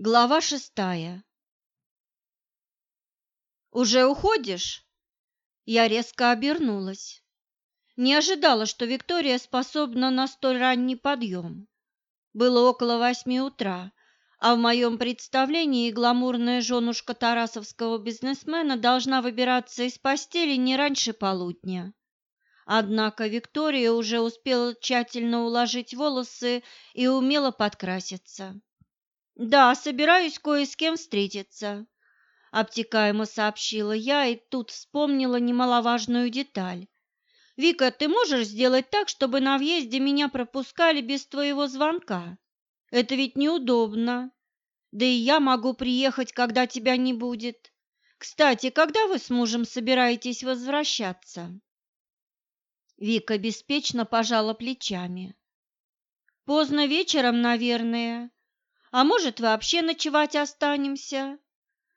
Глава шестая. «Уже уходишь?» Я резко обернулась. Не ожидала, что Виктория способна на столь ранний подъем. Было около восьми утра, а в моем представлении гламурная женушка тарасовского бизнесмена должна выбираться из постели не раньше полудня. Однако Виктория уже успела тщательно уложить волосы и умело подкраситься. «Да, собираюсь кое с кем встретиться», — обтекаемо сообщила я и тут вспомнила немаловажную деталь. «Вика, ты можешь сделать так, чтобы на въезде меня пропускали без твоего звонка? Это ведь неудобно. Да и я могу приехать, когда тебя не будет. Кстати, когда вы с мужем собираетесь возвращаться?» Вика беспечно пожала плечами. «Поздно вечером, наверное. А может, вообще ночевать останемся?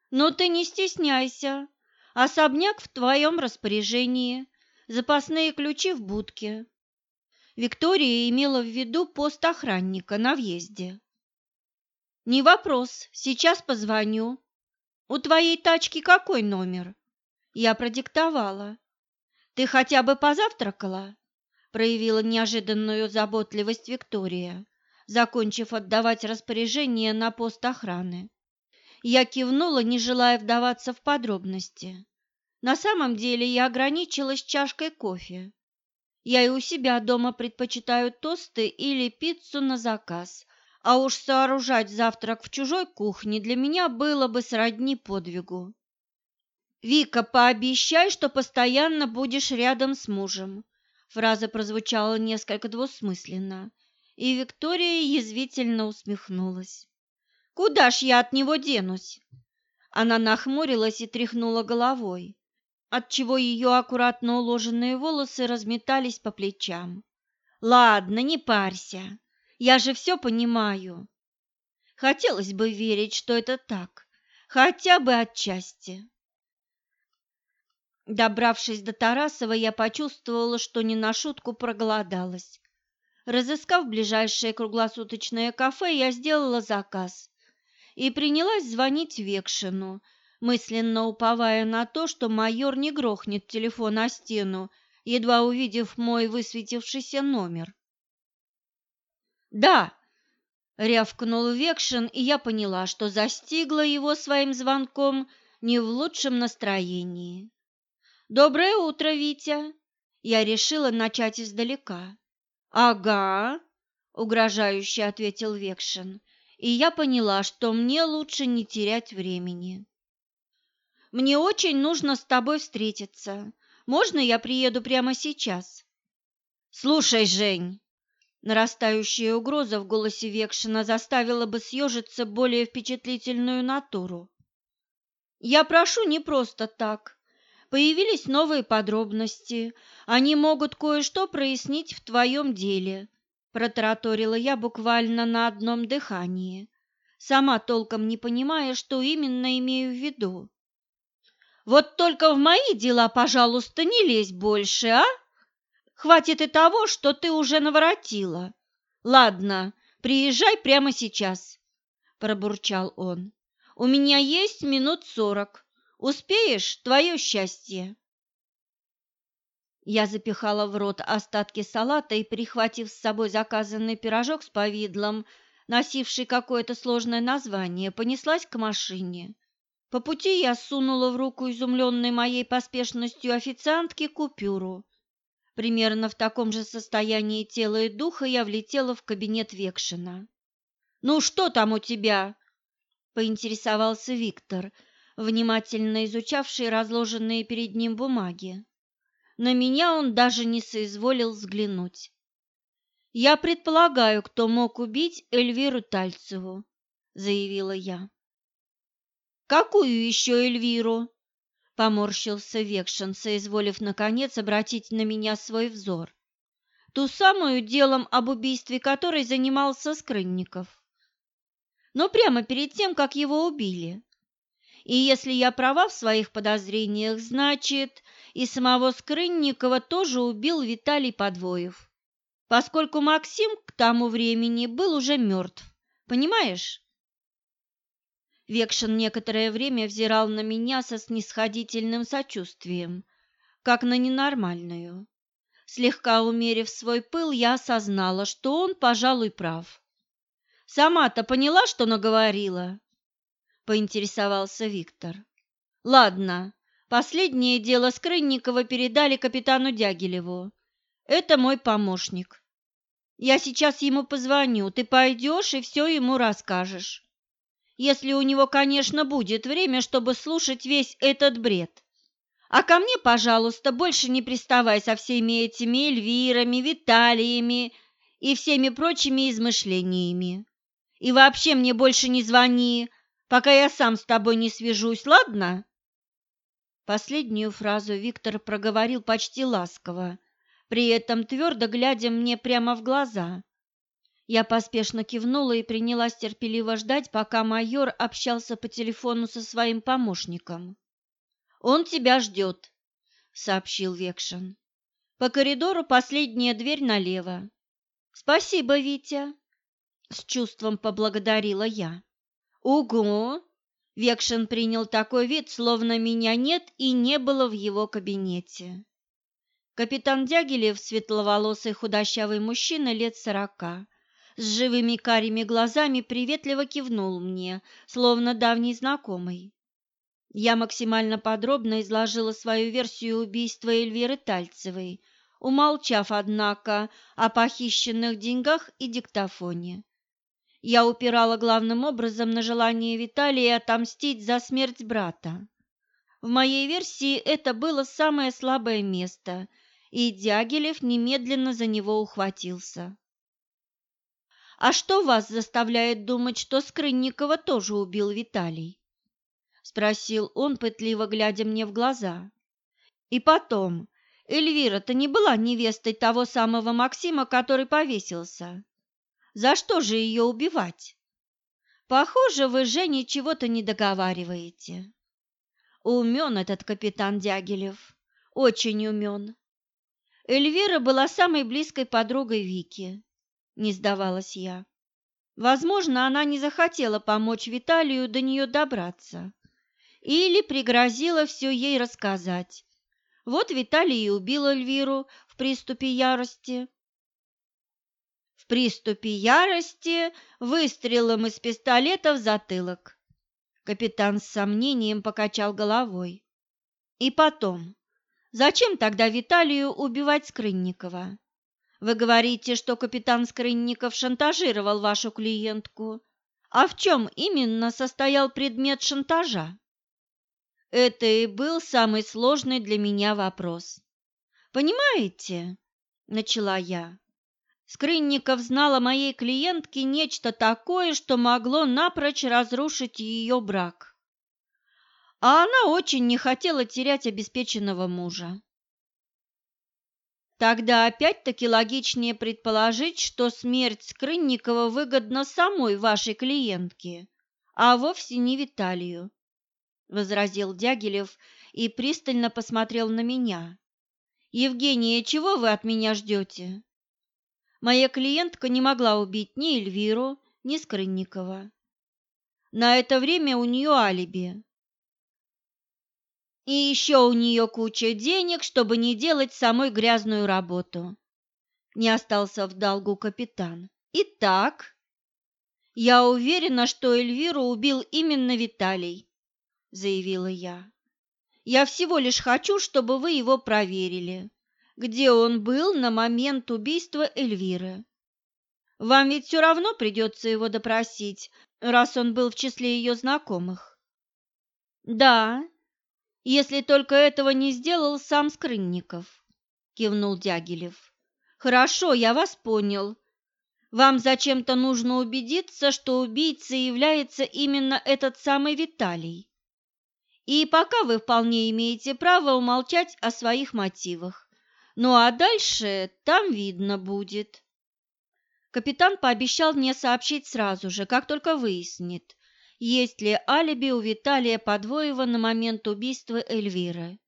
Но ты не стесняйся. Особняк в твоем распоряжении. Запасные ключи в будке. Виктория имела в виду пост охранника на въезде. «Не вопрос, сейчас позвоню. У твоей тачки какой номер?» Я продиктовала. «Ты хотя бы позавтракала?» Проявила неожиданную заботливость Виктория закончив отдавать распоряжение на пост охраны. Я кивнула, не желая вдаваться в подробности. На самом деле я ограничилась чашкой кофе. Я и у себя дома предпочитаю тосты или пиццу на заказ, а уж сооружать завтрак в чужой кухне для меня было бы сродни подвигу. «Вика, пообещай, что постоянно будешь рядом с мужем», Фраза прозвучала несколько двусмысленно, и Виктория язвительно усмехнулась. «Куда ж я от него денусь?» Она нахмурилась и тряхнула головой, отчего ее аккуратно уложенные волосы разметались по плечам. «Ладно, не парься, я же все понимаю. Хотелось бы верить, что это так, хотя бы отчасти». Добравшись до Тарасова, я почувствовала, что не на шутку проголодалась. Разыскав ближайшее круглосуточное кафе, я сделала заказ и принялась звонить Векшину, мысленно уповая на то, что майор не грохнет телефон о стену, едва увидев мой высветившийся номер. «Да!» — рявкнул Векшин, и я поняла, что застигла его своим звонком не в лучшем настроении. «Доброе утро, Витя!» Я решила начать издалека. «Ага», — угрожающе ответил Векшин, и я поняла, что мне лучше не терять времени. «Мне очень нужно с тобой встретиться. Можно я приеду прямо сейчас?» «Слушай, Жень!» Нарастающая угроза в голосе Векшина заставила бы съежиться более впечатлительную натуру. «Я прошу не просто так. Появились новые подробности. Они могут кое-что прояснить в твоем деле», – протараторила я буквально на одном дыхании, сама толком не понимая, что именно имею в виду. «Вот только в мои дела, пожалуйста, не лезь больше, а? Хватит и того, что ты уже наворотила. Ладно, приезжай прямо сейчас», – пробурчал он. «У меня есть минут сорок». Успеешь – твое счастье!» Я запихала в рот остатки салата и, прихватив с собой заказанный пирожок с повидлом, носивший какое-то сложное название, понеслась к машине. По пути я сунула в руку изумленной моей поспешностью официантки купюру. Примерно в таком же состоянии тела и духа я влетела в кабинет Векшина. «Ну, что там у тебя?» – поинтересовался Виктор – внимательно изучавший разложенные перед ним бумаги. На меня он даже не соизволил взглянуть. «Я предполагаю, кто мог убить Эльвиру Тальцеву», — заявила я. «Какую еще Эльвиру?» — поморщился Векшин, соизволив, наконец, обратить на меня свой взор. «Ту самую, делом об убийстве которой занимался Скрынников. Но прямо перед тем, как его убили. И если я права в своих подозрениях, значит, и самого Скрынникова тоже убил Виталий Подвоев, поскольку Максим к тому времени был уже мертв. Понимаешь? Векшин некоторое время взирал на меня со снисходительным сочувствием, как на ненормальную. Слегка умерив свой пыл, я осознала, что он, пожалуй, прав. «Сама-то поняла, что наговорила?» – поинтересовался Виктор. «Ладно, последнее дело Скрынникова передали капитану Дягилеву. Это мой помощник. Я сейчас ему позвоню, ты пойдешь и все ему расскажешь. Если у него, конечно, будет время, чтобы слушать весь этот бред. А ко мне, пожалуйста, больше не приставай со всеми этими Эльвирами, Виталиями и всеми прочими измышлениями. И вообще мне больше не звони, пока я сам с тобой не свяжусь, ладно?» Последнюю фразу Виктор проговорил почти ласково, при этом твердо глядя мне прямо в глаза. Я поспешно кивнула и принялась терпеливо ждать, пока майор общался по телефону со своим помощником. «Он тебя ждет», — сообщил Векшин. «По коридору последняя дверь налево». «Спасибо, Витя», — с чувством поблагодарила я. «Угу!» Векшин принял такой вид, словно меня нет и не было в его кабинете. Капитан Дягилев, светловолосый худощавый мужчина лет сорока, с живыми карими глазами приветливо кивнул мне, словно давний знакомый. Я максимально подробно изложила свою версию убийства Эльвиры Тальцевой, умолчав, однако, о похищенных деньгах и диктофоне. Я упирала главным образом на желание Виталия отомстить за смерть брата. В моей версии это было самое слабое место, и Дягилев немедленно за него ухватился. «А что вас заставляет думать, что Скрынникова тоже убил Виталий?» – спросил он, пытливо глядя мне в глаза. «И потом, Эльвира-то не была невестой того самого Максима, который повесился. За что же ее убивать? Похоже, вы, Женя, чего-то не договариваете. Умен этот капитан Дягилев, очень умен. Эльвира была самой близкой подругой Вики, не сдавалась я. Возможно, она не захотела помочь Виталию до нее добраться. Или пригрозила все ей рассказать. Вот Виталий и убил Эльвиру в приступе ярости. В приступе ярости выстрелом из пистолета в затылок. Капитан с сомнением покачал головой. И потом, Зачем тогда Виталию убивать Скрынникова? Вы говорите, что капитан Скрынников шантажировал вашу клиентку. А в чем именно состоял предмет шантажа? Это и был самый сложный для меня вопрос. Понимаете, начала я. Скрынников знал о моей клиентке нечто такое, что могло напрочь разрушить ее брак а она очень не хотела терять обеспеченного мужа. Тогда опять-таки логичнее предположить, что смерть Скрынникова выгодна самой вашей клиентке, а вовсе не Виталию, — возразил Дягилев и пристально посмотрел на меня. «Евгения, чего вы от меня ждете?» Моя клиентка не могла убить ни Эльвиру, ни Скрынникова. На это время у нее алиби, и еще у нее куча денег, чтобы не делать самой грязную работу. Не остался в долгу капитан. Итак, я уверена, что Эльвиру убил именно Виталий, заявила я. Я всего лишь хочу, чтобы вы его проверили, где он был на момент убийства Эльвиры. Вам ведь все равно придется его допросить, раз он был в числе ее знакомых. Да, если только этого не сделал сам Скрынников, кивнул Дягилев. Хорошо, я вас понял. Вам зачем-то нужно убедиться, что убийцей является именно этот самый Виталий. И пока вы вполне имеете право умолчать о своих мотивах. Ну а дальше там видно будет. Капитан пообещал мне сообщить сразу же, как только выяснит, есть ли алиби у Виталия Подвоева на момент убийства Эльвиры.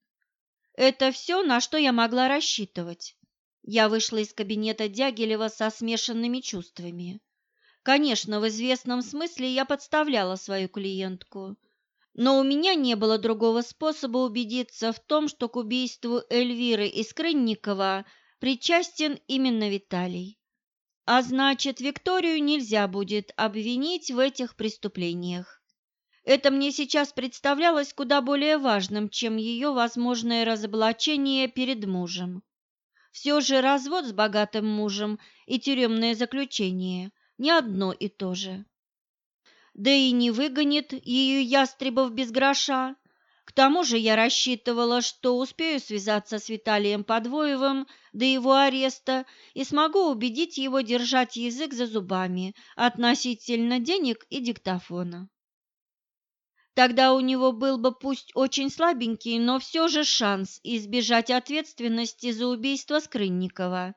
Это все, на что я могла рассчитывать. Я вышла из кабинета Дягилева со смешанными чувствами. Конечно, в известном смысле я подставляла свою клиентку, но у меня не было другого способа убедиться в том, что к убийству Эльвиры Искрынникова причастен именно Виталий. А значит, Викторию нельзя будет обвинить в этих преступлениях. Это мне сейчас представлялось куда более важным, чем ее возможное разоблачение перед мужем. Все же развод с богатым мужем и тюремное заключение не одно и то же. Да и не выгонит ее ястребов без гроша. К тому же я рассчитывала, что успею связаться с Виталием Подвоевым до его ареста и смогу убедить его держать язык за зубами относительно денег и диктофона. Тогда у него был бы пусть очень слабенький, но все же шанс избежать ответственности за убийство Скрынникова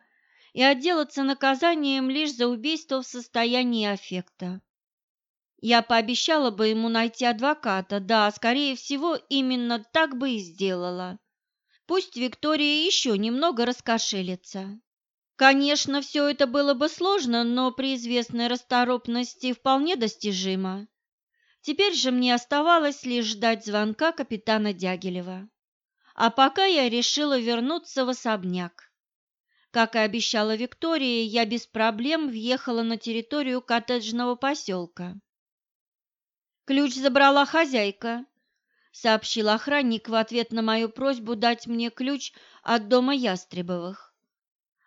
и отделаться наказанием лишь за убийство в состоянии аффекта. Я пообещала бы ему найти адвоката, да, скорее всего, именно так бы и сделала. Пусть Виктория еще немного раскошелится. Конечно, все это было бы сложно, но при известной расторопности вполне достижимо. Теперь же мне оставалось лишь ждать звонка капитана Дягилева. А пока я решила вернуться в особняк. Как и обещала Виктория, я без проблем въехала на территорию коттеджного поселка. «Ключ забрала хозяйка», — сообщил охранник в ответ на мою просьбу дать мне ключ от дома Ястребовых.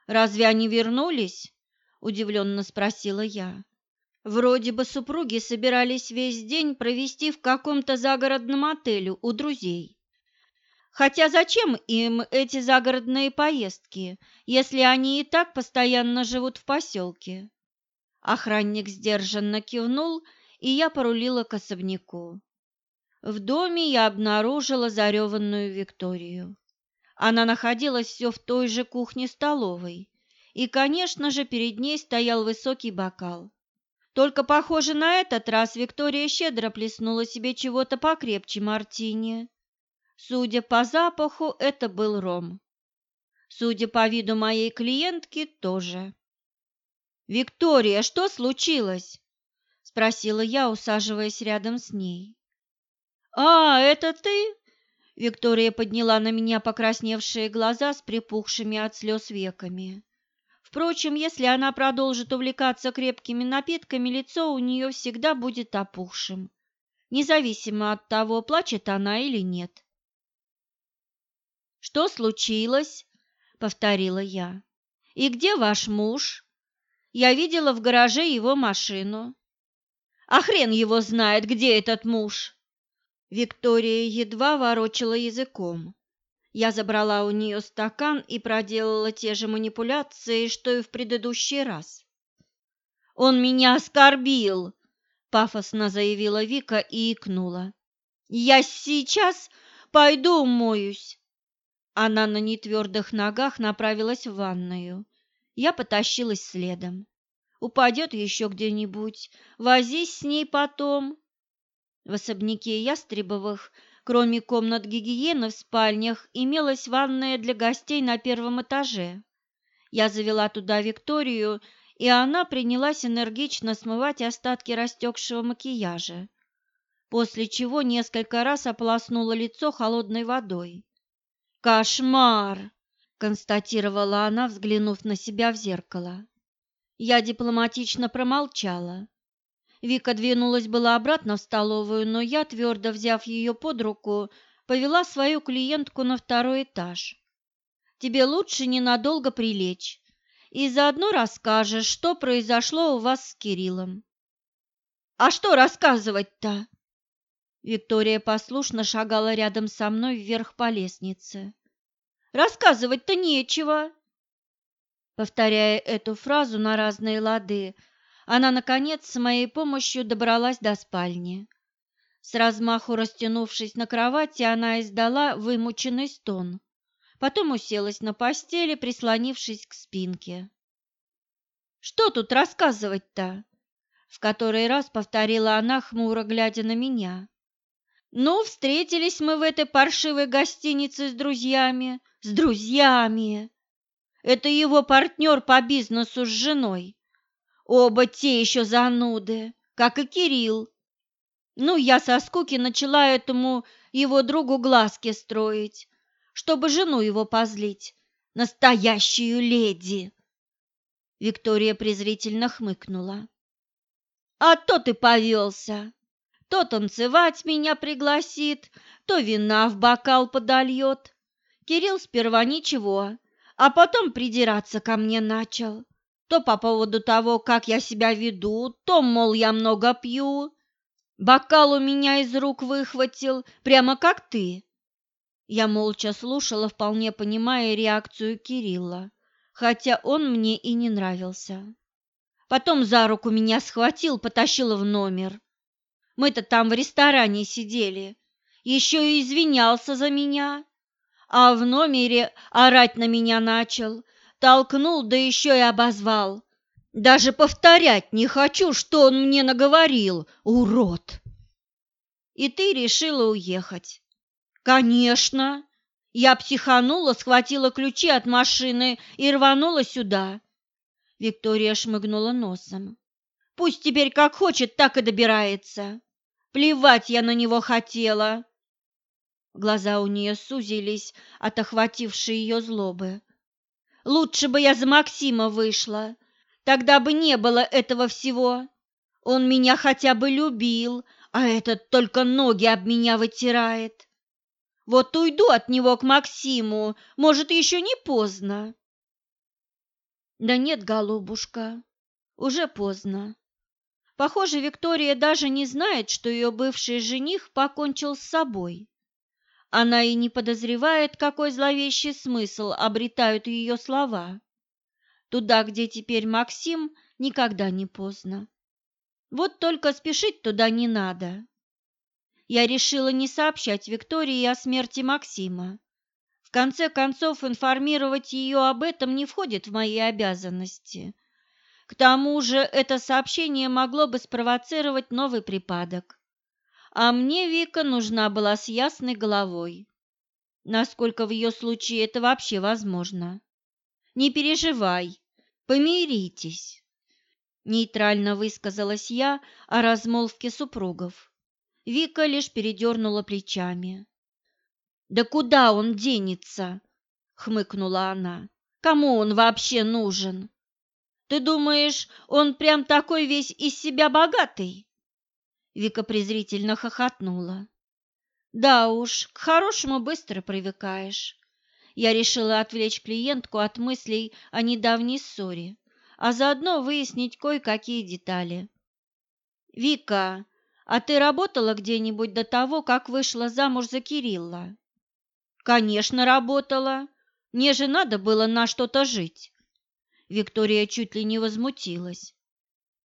«Разве они вернулись?» — удивленно спросила я. Вроде бы супруги собирались весь день провести в каком-то загородном отеле у друзей. Хотя зачем им эти загородные поездки, если они и так постоянно живут в поселке? Охранник сдержанно кивнул, и я порулила к особняку. В доме я обнаружила зареванную Викторию. Она находилась все в той же кухне-столовой, и, конечно же, перед ней стоял высокий бокал. Только, похоже, на этот раз Виктория щедро плеснула себе чего-то покрепче мартини. Судя по запаху, это был ром. Судя по виду моей клиентки, тоже. «Виктория, что случилось?» – спросила я, усаживаясь рядом с ней. «А, это ты?» Виктория подняла на меня покрасневшие глаза с припухшими от слез веками. Впрочем, если она продолжит увлекаться крепкими напитками, лицо у нее всегда будет опухшим, независимо от того, плачет она или нет. «Что случилось?» — повторила я. «И где ваш муж?» «Я видела в гараже его машину». «А хрен его знает, где этот муж!» Виктория едва ворочала языком. Я забрала у нее стакан и проделала те же манипуляции, что и в предыдущий раз. «Он меня оскорбил!» – пафосно заявила Вика и икнула. «Я сейчас пойду умоюсь!» Она на нетвердых ногах направилась в ванную. Я потащилась следом. Упадет еще где-нибудь, возись с ней потом. В особняке Ястребовых Кроме комнат гигиены в спальнях, имелась ванная для гостей на первом этаже. Я завела туда Викторию, и она принялась энергично смывать остатки растекшего макияжа, после чего несколько раз ополоснула лицо холодной водой. «Кошмар!» – констатировала она, взглянув на себя в зеркало. Я дипломатично промолчала. Вика двинулась была обратно в столовую, но я, твердо взяв ее под руку, повела свою клиентку на второй этаж. «Тебе лучше ненадолго прилечь и заодно расскажешь, что произошло у вас с Кириллом». «А что рассказывать-то?» Виктория послушно шагала рядом со мной вверх по лестнице. «Рассказывать-то нечего!» Повторяя эту фразу на разные лады, она, наконец, с моей помощью добралась до спальни. С размаху растянувшись на кровати, она издала вымученный стон. Потом уселась на постели, прислонившись к спинке. «Что тут рассказывать-то?» В который раз повторила она, хмуро глядя на меня. «Ну, встретились мы в этой паршивой гостинице с друзьями. С друзьями! Это его партнер по бизнесу с женой. Оба те еще зануды, как и Кирилл. Ну, я со скуки начала этому его другу глазки строить, чтобы жену его позлить, настоящую леди. Виктория презрительно хмыкнула. А то ты повелся. То танцевать меня пригласит, то вина в бокал подольет. Кирилл сперва ничего, а потом придираться ко мне начал. То по поводу того, как я себя веду, то, мол, я много пью. Бокал у меня из рук выхватил, прямо как ты. Я молча слушала, вполне понимая реакцию Кирилла, хотя он мне и не нравился. Потом за руку меня схватил, потащил в номер. Мы-то там в ресторане сидели. Еще и извинялся за меня. А в номере орать на меня начал. Толкнул, да еще и обозвал. Даже повторять не хочу, что он мне наговорил, урод. И ты решила уехать. Конечно. Я психанула, схватила ключи от машины и рванула сюда. Виктория шмыгнула носом. Пусть теперь как хочет, так и добирается. Плевать я на него хотела. Глаза у нее сузились от охватившей ее злобы. Лучше бы я за Максима вышла, тогда бы не было этого всего. Он меня хотя бы любил, а этот только ноги об меня вытирает. Вот уйду от него к Максиму, может, еще не поздно. Да нет, голубушка, уже поздно. Похоже, Виктория даже не знает, что ее бывший жених покончил с собой. Она и не подозревает, какой зловещий смысл обретают ее слова. Туда, где теперь Максим, никогда не поздно. Вот только спешить туда не надо. Я решила не сообщать Виктории о смерти Максима. В конце концов, информировать ее об этом не входит в мои обязанности – к тому же это сообщение могло бы спровоцировать новый припадок. А мне Вика нужна была с ясной головой. Насколько в ее случае это вообще возможно. Не переживай, помиритесь. Нейтрально высказалась я о размолвке супругов. Вика лишь передернула плечами. «Да куда он денется?» — хмыкнула она. «Кому он вообще нужен?» Ты думаешь, он прям такой весь из себя богатый?» Вика презрительно хохотнула. «Да уж, к хорошему быстро привыкаешь». Я решила отвлечь клиентку от мыслей о недавней ссоре, а заодно выяснить кое-какие детали. «Вика, а ты работала где-нибудь до того, как вышла замуж за Кирилла?» «Конечно, работала. Мне же надо было на что-то жить. Виктория чуть ли не возмутилась.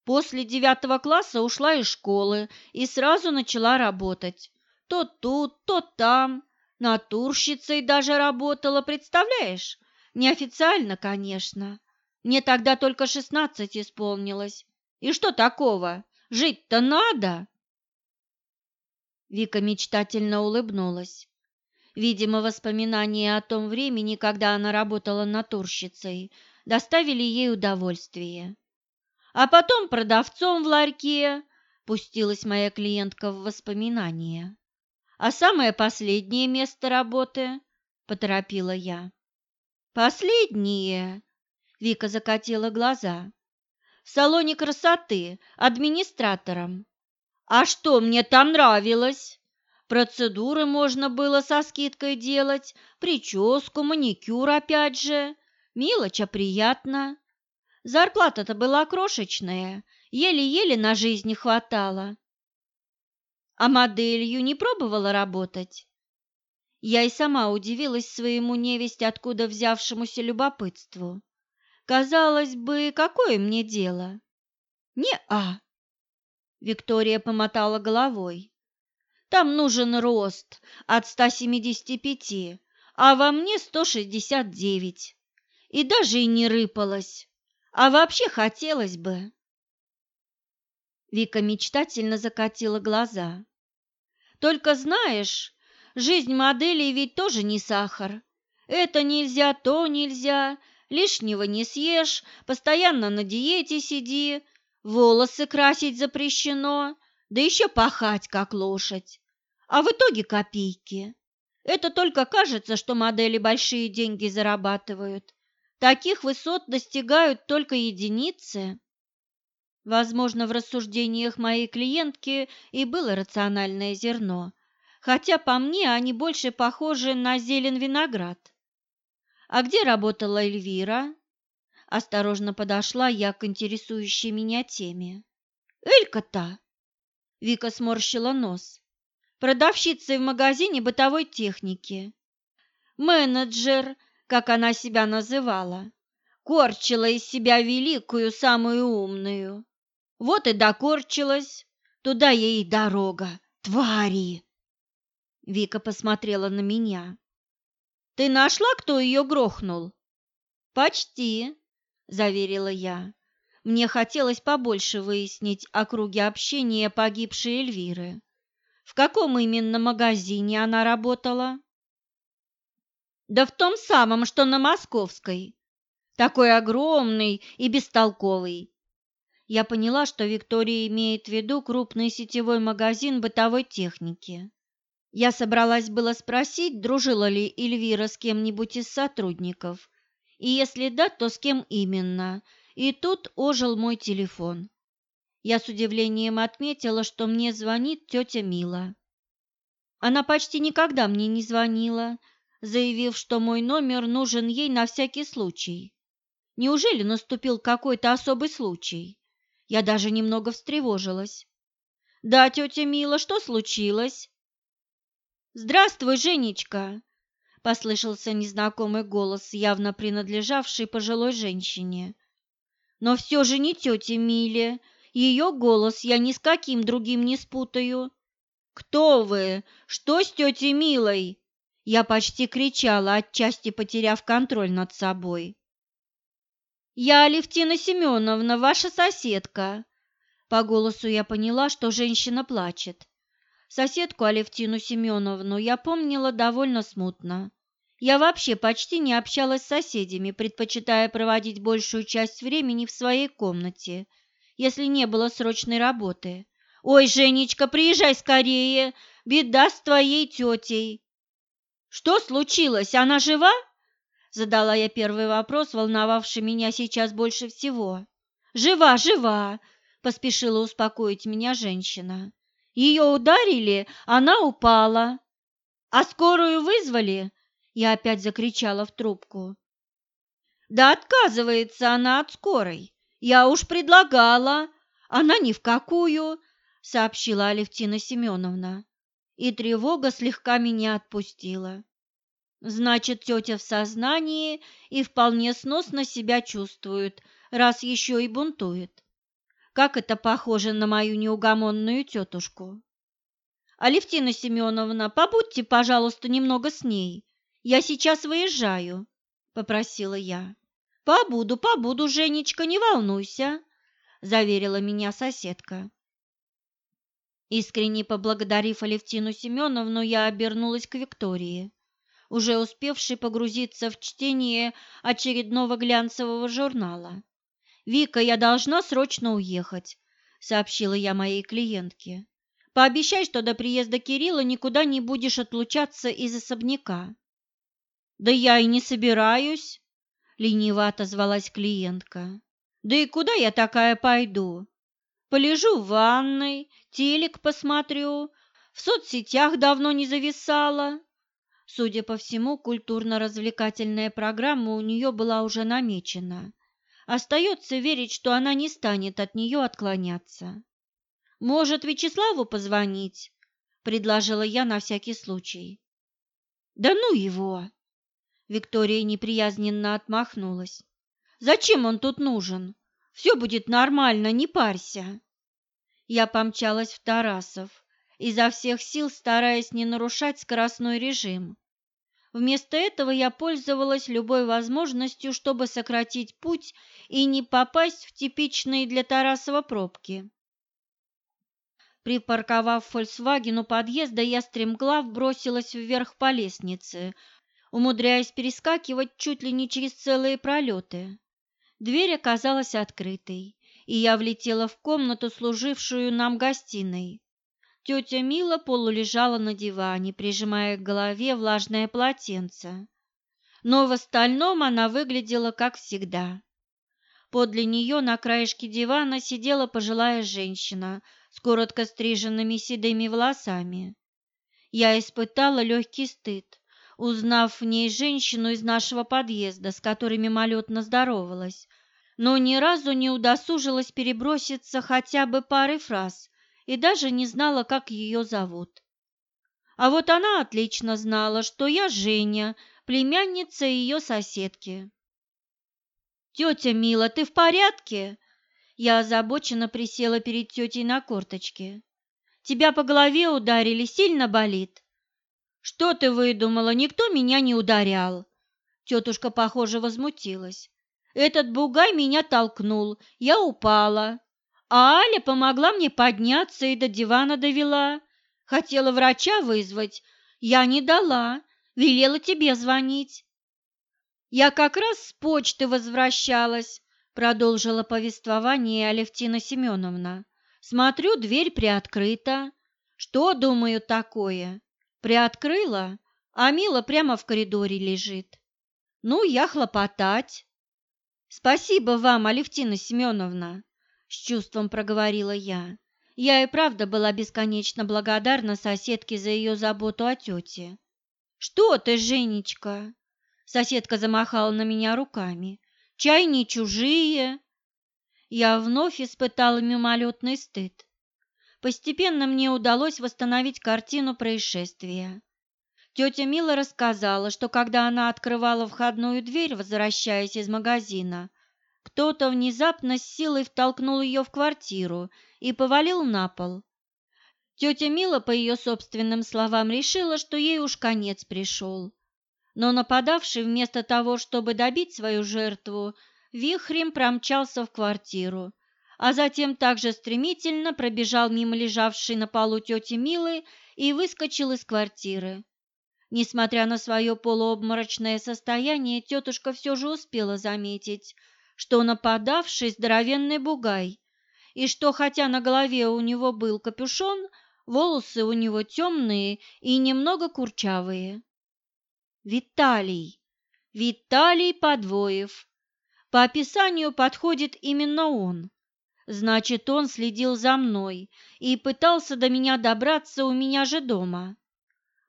После девятого класса ушла из школы и сразу начала работать. То тут, то там. Натурщицей даже работала, представляешь? Неофициально, конечно. Мне тогда только шестнадцать исполнилось. И что такого? Жить-то надо. Вика мечтательно улыбнулась. Видимо, воспоминания о том времени, когда она работала натурщицей, доставили ей удовольствие. А потом продавцом в ларьке пустилась моя клиентка в воспоминания. А самое последнее место работы, поторопила я. Последнее, Вика закатила глаза. В салоне красоты, администратором. А что мне там нравилось? Процедуры можно было со скидкой делать, прическу, маникюр опять же. Мелочь, а приятно. Зарплата-то была крошечная, еле-еле на жизнь не хватало. А моделью не пробовала работать? Я и сама удивилась своему невесть, откуда взявшемуся любопытству. Казалось бы, какое мне дело? Не-а. Виктория помотала головой. Там нужен рост от 175, а во мне 169 и даже и не рыпалась. А вообще хотелось бы. Вика мечтательно закатила глаза. Только знаешь, жизнь моделей ведь тоже не сахар. Это нельзя, то нельзя, лишнего не съешь, постоянно на диете сиди, волосы красить запрещено, да еще пахать, как лошадь. А в итоге копейки. Это только кажется, что модели большие деньги зарабатывают. Таких высот достигают только единицы. Возможно, в рассуждениях моей клиентки и было рациональное зерно, хотя по мне они больше похожи на зелен виноград. «А где работала Эльвира?» Осторожно подошла я к интересующей меня теме. «Элька-то!» Вика сморщила нос. «Продавщицей в магазине бытовой техники. Менеджер, как она себя называла, корчила из себя великую, самую умную. Вот и докорчилась, туда ей дорога, твари!» Вика посмотрела на меня. Ты нашла, кто ее грохнул? Почти, заверила я. Мне хотелось побольше выяснить о круге общения погибшей Эльвиры. В каком именно магазине она работала? Да в том самом, что на Московской. Такой огромный и бестолковый. Я поняла, что Виктория имеет в виду крупный сетевой магазин бытовой техники. Я собралась было спросить, дружила ли Эльвира с кем-нибудь из сотрудников, и если да, то с кем именно, и тут ожил мой телефон. Я с удивлением отметила, что мне звонит тетя Мила. Она почти никогда мне не звонила, заявив, что мой номер нужен ей на всякий случай. Неужели наступил какой-то особый случай? Я даже немного встревожилась. «Да, тетя Мила, что случилось?» «Здравствуй, Женечка!» – послышался незнакомый голос, явно принадлежавший пожилой женщине. «Но все же не тете Миле, ее голос я ни с каким другим не спутаю». «Кто вы? Что с тетей Милой?» Я почти кричала, отчасти потеряв контроль над собой. «Я Алевтина Семеновна, ваша соседка». По голосу я поняла, что женщина плачет. Соседку Алевтину Семеновну я помнила довольно смутно. Я вообще почти не общалась с соседями, предпочитая проводить большую часть времени в своей комнате, если не было срочной работы. «Ой, Женечка, приезжай скорее! Беда с твоей тетей!» «Что случилось? Она жива?» Задала я первый вопрос, волновавший меня сейчас больше всего. «Жива, жива!» – поспешила успокоить меня женщина. Ее ударили, она упала. А скорую вызвали? Я опять закричала в трубку. Да отказывается она от скорой. Я уж предлагала. Она ни в какую, сообщила Алевтина Семеновна. И тревога слегка меня отпустила. Значит, тетя в сознании и вполне сносно себя чувствует, раз еще и бунтует. Как это похоже на мою неугомонную тетушку. Алевтина Семеновна, побудьте, пожалуйста, немного с ней. Я сейчас выезжаю, попросила я. Побуду, побуду, Женечка, не волнуйся, заверила меня соседка. Искренне поблагодарив Алевтину Семеновну, я обернулась к Виктории, уже успевшей погрузиться в чтение очередного глянцевого журнала. «Вика, я должна срочно уехать», – сообщила я моей клиентке. «Пообещай, что до приезда Кирилла никуда не будешь отлучаться из особняка». «Да я и не собираюсь», – лениво отозвалась клиентка. «Да и куда я такая пойду? Полежу в ванной, телек посмотрю, в соцсетях давно не зависала». Судя по всему, культурно-развлекательная программа у нее была уже намечена Остается верить, что она не станет от нее отклоняться. «Может, Вячеславу позвонить?» – предложила я на всякий случай. «Да ну его!» Виктория неприязненно отмахнулась. «Зачем он тут нужен? Все будет нормально, не парься!» Я помчалась в Тарасов, изо всех сил стараясь не нарушать скоростной режим. Вместо этого я пользовалась любой возможностью, чтобы сократить путь и не попасть в типичные для Тарасова пробки. Припарковав «Фольксваген» у подъезда, я стремглав бросилась вверх по лестнице, умудряясь перескакивать чуть ли не через целые пролеты. Дверь оказалась открытой, и я влетела в комнату, служившую нам гостиной. Тетя Мила полулежала на диване, прижимая к голове влажное полотенце. Но в остальном она выглядела как всегда. Подле нее на краешке дивана сидела пожилая женщина с коротко стриженными седыми волосами. Я испытала легкий стыд, узнав в ней женщину из нашего подъезда, с которой мимолетно здоровалась, но ни разу не удосужилась переброситься хотя бы парой фраз и даже не знала, как ее зовут. А вот она отлично знала, что я Женя, племянница ее соседки. «Тетя Мила, ты в порядке?» Я озабоченно присела перед тетей на корточке. «Тебя по голове ударили, сильно болит?» «Что ты выдумала? Никто меня не ударял!» Тетушка, похоже, возмутилась. «Этот бугай меня толкнул, я упала, а Аля помогла мне подняться и до дивана довела. Хотела врача вызвать, я не дала, велела тебе звонить. Я как раз с почты возвращалась, продолжила повествование Алевтина Семеновна. Смотрю, дверь приоткрыта. Что, думаю, такое? Приоткрыла, а Мила прямо в коридоре лежит. Ну, я хлопотать. Спасибо вам, Алевтина Семеновна, с чувством проговорила я. Я и правда была бесконечно благодарна соседке за ее заботу о тете. «Что ты, Женечка?» Соседка замахала на меня руками. «Чай не чужие!» Я вновь испытала мимолетный стыд. Постепенно мне удалось восстановить картину происшествия. Тетя Мила рассказала, что когда она открывала входную дверь, возвращаясь из магазина, кто-то внезапно с силой втолкнул ее в квартиру и повалил на пол. Тетя Мила, по ее собственным словам, решила, что ей уж конец пришел но нападавший вместо того, чтобы добить свою жертву, вихрем промчался в квартиру, а затем также стремительно пробежал мимо лежавшей на полу тети Милы и выскочил из квартиры. Несмотря на свое полуобморочное состояние, тетушка все же успела заметить, что нападавший здоровенный бугай, и что, хотя на голове у него был капюшон, волосы у него темные и немного курчавые. Виталий. Виталий Подвоев. По описанию подходит именно он. Значит, он следил за мной и пытался до меня добраться у меня же дома.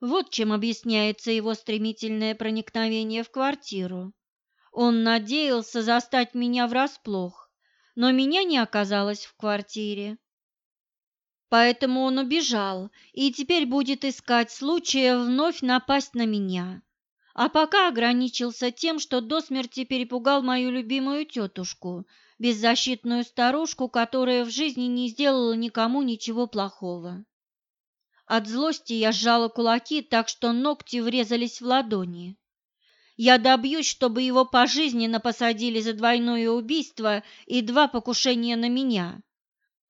Вот чем объясняется его стремительное проникновение в квартиру. Он надеялся застать меня врасплох, но меня не оказалось в квартире. Поэтому он убежал и теперь будет искать случая вновь напасть на меня а пока ограничился тем, что до смерти перепугал мою любимую тетушку, беззащитную старушку, которая в жизни не сделала никому ничего плохого. От злости я сжала кулаки так, что ногти врезались в ладони. Я добьюсь, чтобы его пожизненно посадили за двойное убийство и два покушения на меня.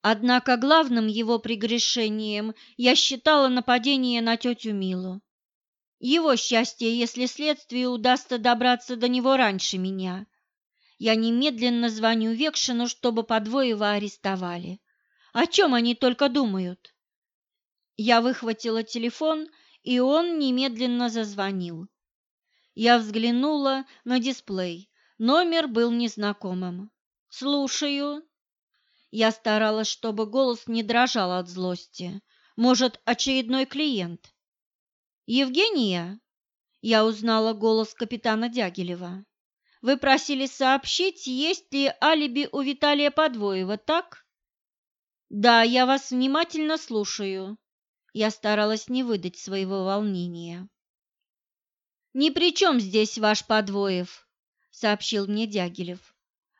Однако главным его прегрешением я считала нападение на тетю Милу. Его счастье, если следствию удастся добраться до него раньше меня. Я немедленно звоню Векшину, чтобы Подвоева арестовали. О чем они только думают? Я выхватила телефон, и он немедленно зазвонил. Я взглянула на дисплей. Номер был незнакомым. «Слушаю». Я старалась, чтобы голос не дрожал от злости. Может, очередной клиент? «Евгения?» Я узнала голос капитана Дягилева. «Вы просили сообщить, есть ли алиби у Виталия Подвоева, так?» «Да, я вас внимательно слушаю». Я старалась не выдать своего волнения. «Ни при чем здесь ваш Подвоев», — сообщил мне Дягилев.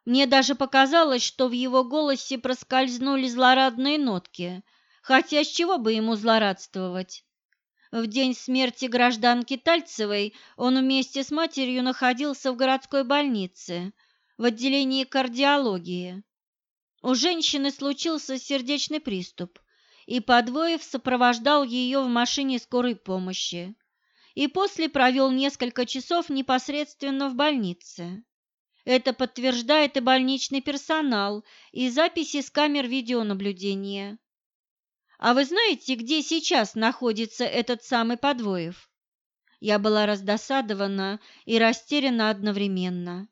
Мне даже показалось, что в его голосе проскользнули злорадные нотки, хотя с чего бы ему злорадствовать? В день смерти гражданки Тальцевой он вместе с матерью находился в городской больнице, в отделении кардиологии. У женщины случился сердечный приступ, и Подвоев сопровождал ее в машине скорой помощи. и после провел несколько часов непосредственно в больнице. Это подтверждает и больничный персонал, и записи с камер видеонаблюдения. А вы знаете, где сейчас находится этот самый Подвоев? Я была раздосадована и растеряна одновременно.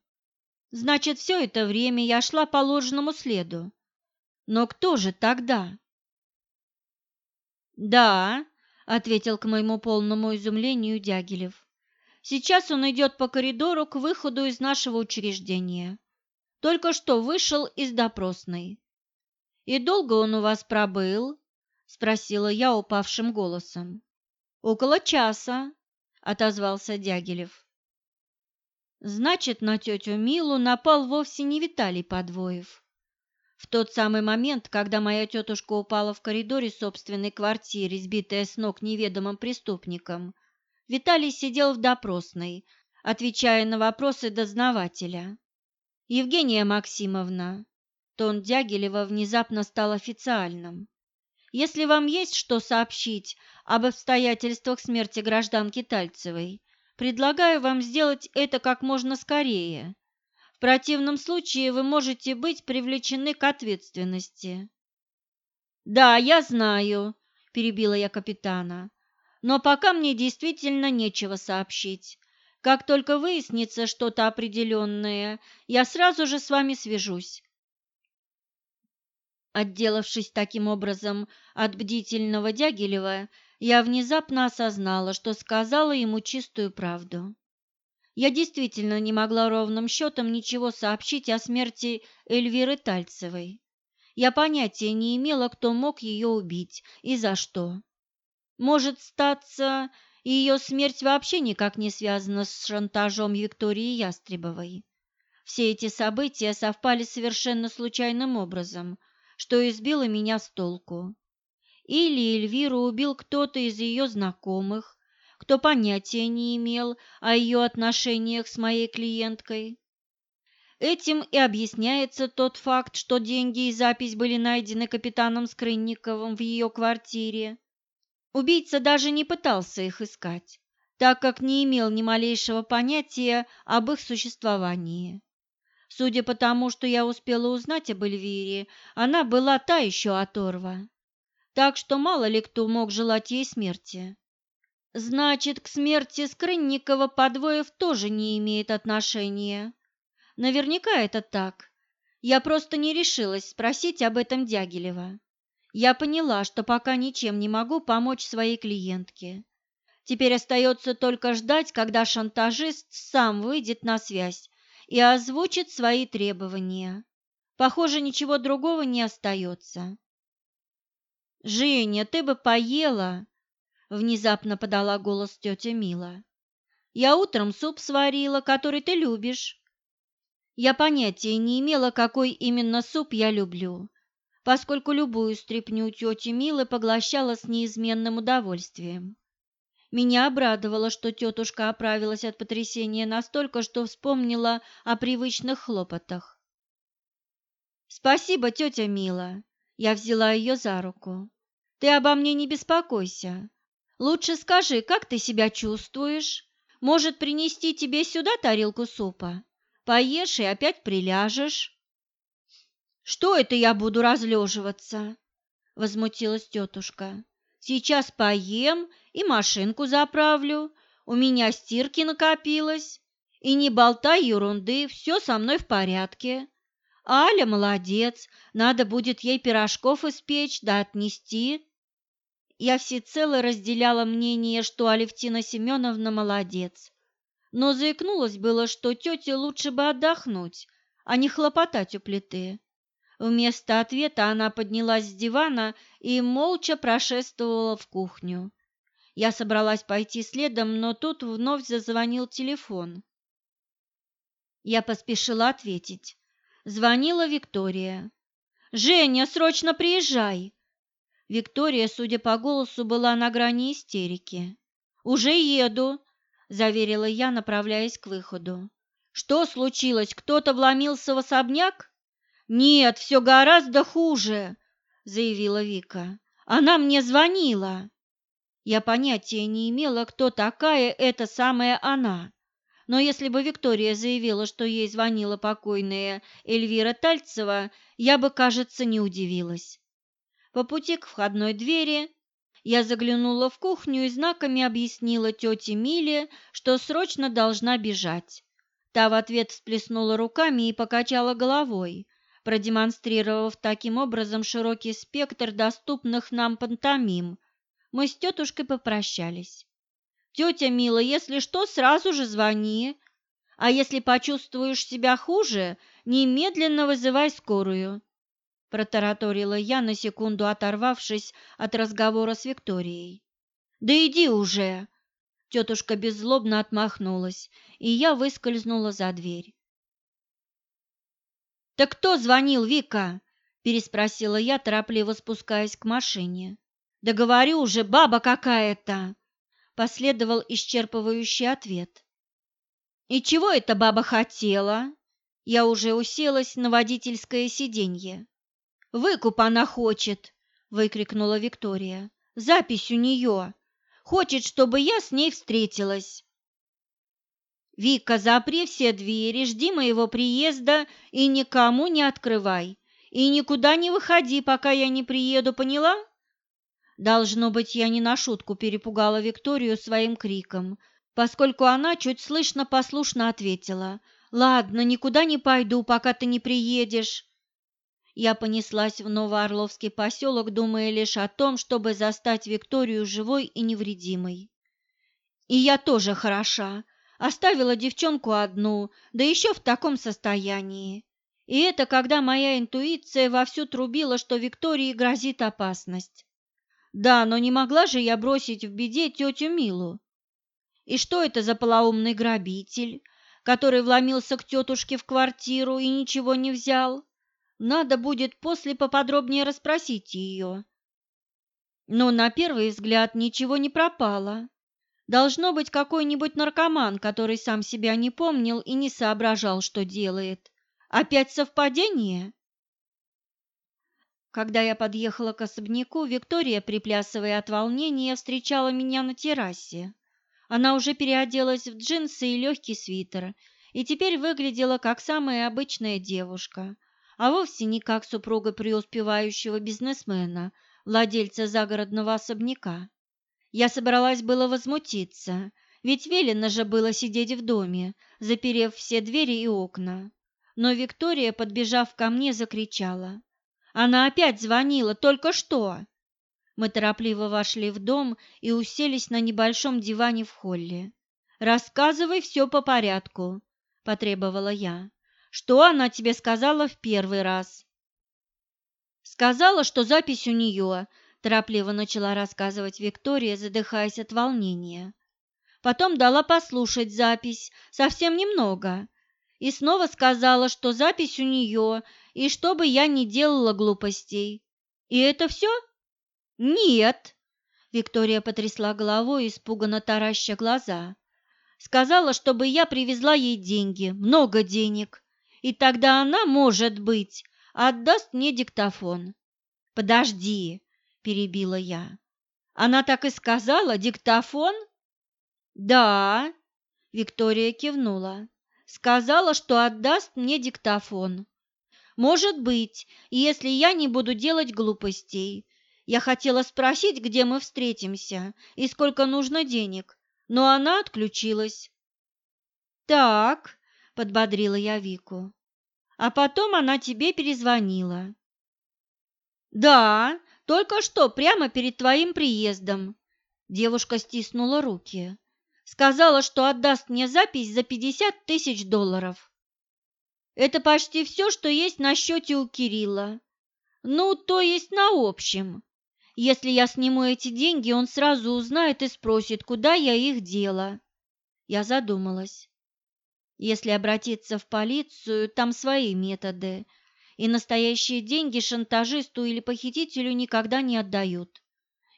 Значит, все это время я шла по ложному следу. Но кто же тогда? Да, ответил к моему полному изумлению Дягилев. Сейчас он идет по коридору к выходу из нашего учреждения. Только что вышел из допросной. И долго он у вас пробыл? спросила я упавшим голосом. Около часа, отозвался Дягилев. Значит, на тетю Милу напал вовсе не Виталий Подвоев. В тот самый момент, когда моя тетушка упала в коридоре собственной квартиры, сбитая с ног неведомым преступником, Виталий сидел в допросной, отвечая на вопросы дознавателя. «Евгения Максимовна», тон Дягилева внезапно стал официальным. «Если вам есть что сообщить об обстоятельствах смерти гражданки Тальцевой, Предлагаю вам сделать это как можно скорее. Противном случае вы можете быть привлечены к ответственности. Да, я знаю, перебила я капитана. Но пока мне действительно нечего сообщить. Как только выяснится что-то определенное, я сразу же с вами свяжусь. Отделавшись таким образом от бдительного Дягилева, я внезапно осознала, что сказала ему чистую правду. Я действительно не могла ровным счетом ничего сообщить о смерти Эльвиры Тальцевой. Я понятия не имела, кто мог ее убить и за что. Может, статься, ее смерть вообще никак не связана с шантажом Виктории Ястребовой. Все эти события совпали совершенно случайным образом, что избило меня с толку. Или Эльвиру убил кто-то из ее знакомых, кто понятия не имел о ее отношениях с моей клиенткой. Этим и объясняется тот факт, что деньги и запись были найдены капитаном Скрынниковым в ее квартире. Убийца даже не пытался их искать, так как не имел ни малейшего понятия об их существовании. Судя по тому, что я успела узнать об Эльвире, она была та еще оторва так что мало ли кто мог желать ей смерти. Значит, к смерти Скрынникова Подвоев тоже не имеет отношения. Наверняка это так. Я просто не решилась спросить об этом Дягилева. Я поняла, что пока ничем не могу помочь своей клиентке. Теперь остается только ждать, когда шантажист сам выйдет на связь и озвучит свои требования. Похоже, ничего другого не остается. «Женя, ты бы поела!» – внезапно подала голос тетя Мила. «Я утром суп сварила, который ты любишь». Я понятия не имела, какой именно суп я люблю, поскольку любую стряпню тети Милы поглощала с неизменным удовольствием. Меня обрадовало, что тетушка оправилась от потрясения настолько, что вспомнила о привычных хлопотах. «Спасибо, тетя Мила!» Я взяла ее за руку. «Ты обо мне не беспокойся. Лучше скажи, как ты себя чувствуешь? Может, принести тебе сюда тарелку супа? Поешь и опять приляжешь». «Что это я буду разлеживаться?» – возмутилась тетушка. «Сейчас поем и машинку заправлю. У меня стирки накопилось. И не болтай ерунды, все со мной в порядке. Аля молодец, надо будет ей пирожков испечь да отнести. Я всецело разделяла мнение, что Алевтина Семеновна молодец, но заикнулась было, что тете лучше бы отдохнуть, а не хлопотать у плиты. Вместо ответа она поднялась с дивана и молча прошествовала в кухню. Я собралась пойти следом, но тут вновь зазвонил телефон. Я поспешила ответить. Звонила Виктория. «Женя, срочно приезжай!» Виктория, судя по голосу, была на грани истерики. «Уже еду», – заверила я, направляясь к выходу. «Что случилось? Кто-то вломился в особняк?» «Нет, все гораздо хуже», – заявила Вика. «Она мне звонила». Я понятия не имела, кто такая эта самая она. Но если бы Виктория заявила, что ей звонила покойная Эльвира Тальцева, я бы, кажется, не удивилась. По пути к входной двери я заглянула в кухню и знаками объяснила тете Миле, что срочно должна бежать. Та в ответ всплеснула руками и покачала головой, продемонстрировав таким образом широкий спектр доступных нам пантомим. Мы с тетушкой попрощались. «Тетя Мила, если что, сразу же звони, а если почувствуешь себя хуже, немедленно вызывай скорую», протараторила я на секунду, оторвавшись от разговора с Викторией. «Да иди уже!» Тетушка беззлобно отмахнулась, и я выскользнула за дверь. «Так кто звонил, Вика?» – переспросила я, торопливо спускаясь к машине. «Да говорю уже, баба какая-то!» – последовал исчерпывающий ответ. «И чего эта баба хотела?» Я уже уселась на водительское сиденье. «Выкуп она хочет!» – выкрикнула Виктория. «Запись у нее! Хочет, чтобы я с ней встретилась!» «Вика, запри все двери, жди моего приезда и никому не открывай. И никуда не выходи, пока я не приеду, поняла?» Должно быть, я не на шутку перепугала Викторию своим криком, поскольку она чуть слышно послушно ответила. «Ладно, никуда не пойду, пока ты не приедешь». Я понеслась в Новоорловский поселок, думая лишь о том, чтобы застать Викторию живой и невредимой. «И я тоже хороша», Оставила девчонку одну, да еще в таком состоянии. И это когда моя интуиция вовсю трубила, что Виктории грозит опасность. Да, но не могла же я бросить в беде тетю Милу. И что это за полоумный грабитель, который вломился к тетушке в квартиру и ничего не взял? Надо будет после поподробнее расспросить ее. Но на первый взгляд ничего не пропало. Должно быть какой-нибудь наркоман, который сам себя не помнил и не соображал, что делает. Опять совпадение? Когда я подъехала к особняку, Виктория, приплясывая от волнения, встречала меня на террасе. Она уже переоделась в джинсы и легкий свитер, и теперь выглядела как самая обычная девушка, а вовсе не как супруга преуспевающего бизнесмена, владельца загородного особняка. Я собралась было возмутиться, ведь велено же было сидеть в доме, заперев все двери и окна. Но Виктория, подбежав ко мне, закричала. Она опять звонила, только что. Мы торопливо вошли в дом и уселись на небольшом диване в холле. «Рассказывай все по порядку», – потребовала я. «Что она тебе сказала в первый раз?» «Сказала, что запись у нее, торопливо начала рассказывать Виктория, задыхаясь от волнения. Потом дала послушать запись, совсем немного, и снова сказала, что запись у нее, и чтобы я не делала глупостей. И это все? Нет. Виктория потрясла головой, испуганно тараща глаза. Сказала, чтобы я привезла ей деньги, много денег, и тогда она, может быть, отдаст мне диктофон. Подожди, – перебила я. «Она так и сказала? Диктофон?» «Да», – Виктория кивнула. «Сказала, что отдаст мне диктофон. Может быть, если я не буду делать глупостей. Я хотела спросить, где мы встретимся и сколько нужно денег, но она отключилась». «Так», – подбодрила я Вику. «А потом она тебе перезвонила». «Да, только что, прямо перед твоим приездом. Девушка стиснула руки. Сказала, что отдаст мне запись за пятьдесят тысяч долларов. Это почти все, что есть на счете у Кирилла. Ну, то есть на общем. Если я сниму эти деньги, он сразу узнает и спросит, куда я их дела. Я задумалась. Если обратиться в полицию, там свои методы – и настоящие деньги шантажисту или похитителю никогда не отдают.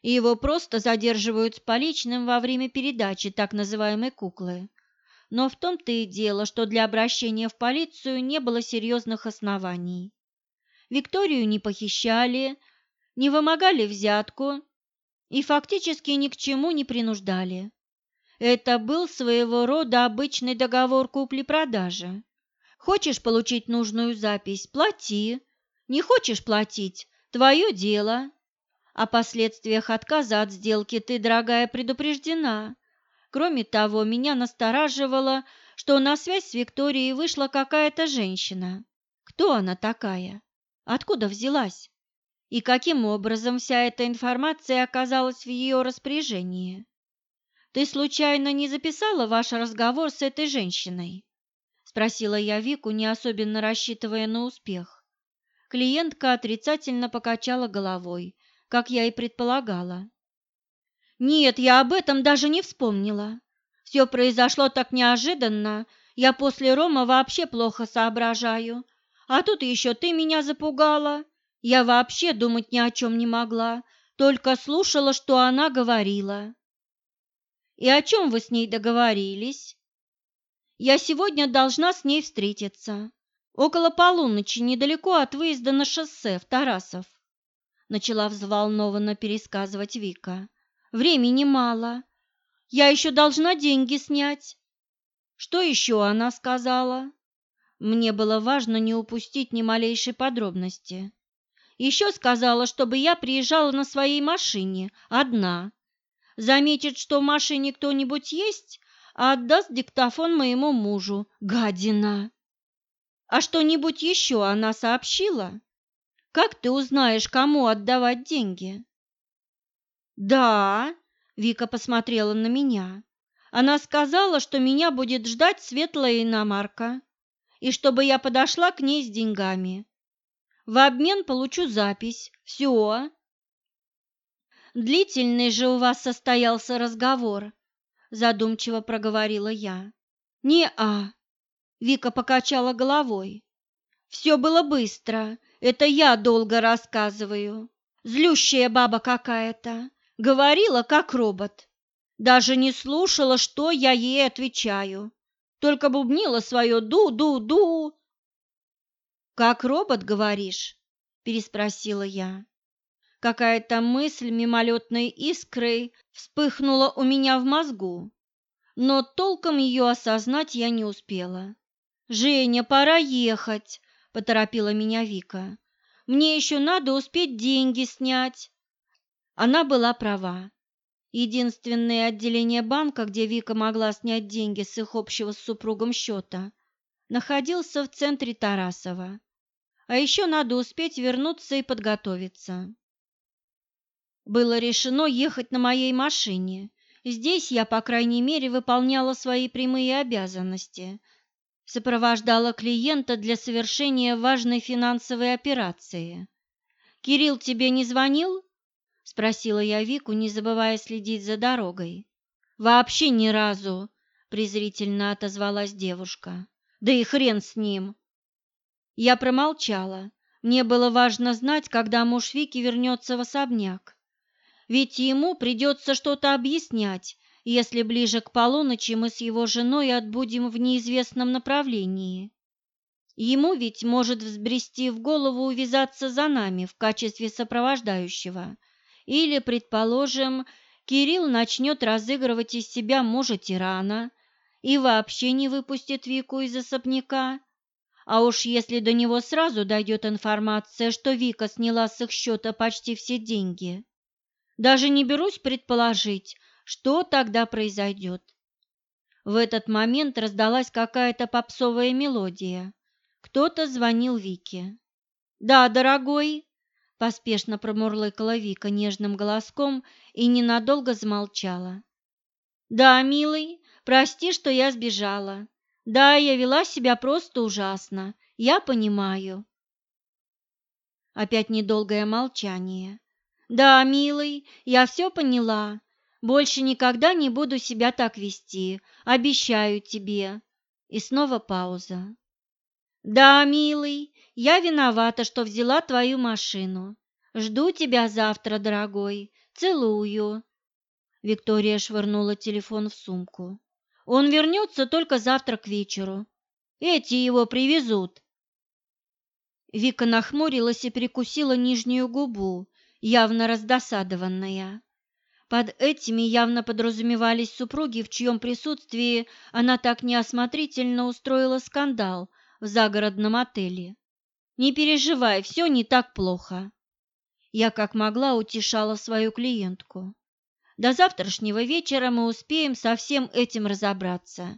И его просто задерживают с поличным во время передачи так называемой куклы. Но в том-то и дело, что для обращения в полицию не было серьезных оснований. Викторию не похищали, не вымогали взятку, и фактически ни к чему не принуждали. Это был своего рода обычный договор купли-продажи. Хочешь получить нужную запись – плати. Не хочешь платить – твое дело. О последствиях отказа от сделки ты, дорогая, предупреждена. Кроме того, меня настораживало, что на связь с Викторией вышла какая-то женщина. Кто она такая? Откуда взялась? И каким образом вся эта информация оказалась в ее распоряжении? Ты случайно не записала ваш разговор с этой женщиной? спросила я Вику, не особенно рассчитывая на успех. Клиентка отрицательно покачала головой, как я и предполагала. Нет, я об этом даже не вспомнила. Все произошло так неожиданно, я после Рома вообще плохо соображаю. А тут еще ты меня запугала. Я вообще думать ни о чем не могла, только слушала, что она говорила. И о чем вы с ней договорились? Я сегодня должна с ней встретиться. Около полуночи, недалеко от выезда на шоссе в Тарасов. Начала взволнованно пересказывать Вика. Времени мало. Я еще должна деньги снять. Что еще она сказала? Мне было важно не упустить ни малейшей подробности. Еще сказала, чтобы я приезжала на своей машине, одна. Заметит, что в машине кто-нибудь есть, а отдаст диктофон моему мужу. Гадина! А что-нибудь еще она сообщила? Как ты узнаешь, кому отдавать деньги? Да, Вика посмотрела на меня. Она сказала, что меня будет ждать светлая иномарка, и чтобы я подошла к ней с деньгами. В обмен получу запись. Все. Длительный же у вас состоялся разговор, задумчиво проговорила я. Не-а. Вика покачала головой. Все было быстро. Это я долго рассказываю. Злющая баба какая-то. Говорила, как робот. Даже не слушала, что я ей отвечаю. Только бубнила свое «ду-ду-ду». «Как робот, говоришь?» – переспросила я. Какая-то мысль мимолетной искрой вспыхнула у меня в мозгу, но толком ее осознать я не успела. «Женя, пора ехать!» – поторопила меня Вика. «Мне еще надо успеть деньги снять!» Она была права. Единственное отделение банка, где Вика могла снять деньги с их общего с супругом счета, находился в центре Тарасова. А еще надо успеть вернуться и подготовиться. Было решено ехать на моей машине. Здесь я, по крайней мере, выполняла свои прямые обязанности. Сопровождала клиента для совершения важной финансовой операции. «Кирилл тебе не звонил?» – спросила я Вику, не забывая следить за дорогой. «Вообще ни разу», – презрительно отозвалась девушка. «Да и хрен с ним!» Я промолчала. Мне было важно знать, когда муж Вики вернется в особняк ведь ему придется что-то объяснять, если ближе к полуночи мы с его женой отбудем в неизвестном направлении. Ему ведь может взбрести в голову увязаться за нами в качестве сопровождающего. Или, предположим, Кирилл начнет разыгрывать из себя мужа-тирана и вообще не выпустит Вику из особняка. А уж если до него сразу дойдет информация, что Вика сняла с их счета почти все деньги, даже не берусь предположить, что тогда произойдет. В этот момент раздалась какая-то попсовая мелодия. Кто-то звонил Вике. «Да, дорогой!» – поспешно промурлыкала Вика нежным голоском и ненадолго замолчала. «Да, милый, прости, что я сбежала. Да, я вела себя просто ужасно, я понимаю». Опять недолгое молчание. Да, милый, я все поняла. Больше никогда не буду себя так вести, обещаю тебе. И снова пауза. Да, милый, я виновата, что взяла твою машину. Жду тебя завтра, дорогой. Целую. Виктория швырнула телефон в сумку. Он вернется только завтра к вечеру. Эти его привезут. Вика нахмурилась и прикусила нижнюю губу, явно раздосадованная. Под этими явно подразумевались супруги, в чьем присутствии она так неосмотрительно устроила скандал в загородном отеле. «Не переживай, все не так плохо». Я как могла утешала свою клиентку. До завтрашнего вечера мы успеем со всем этим разобраться,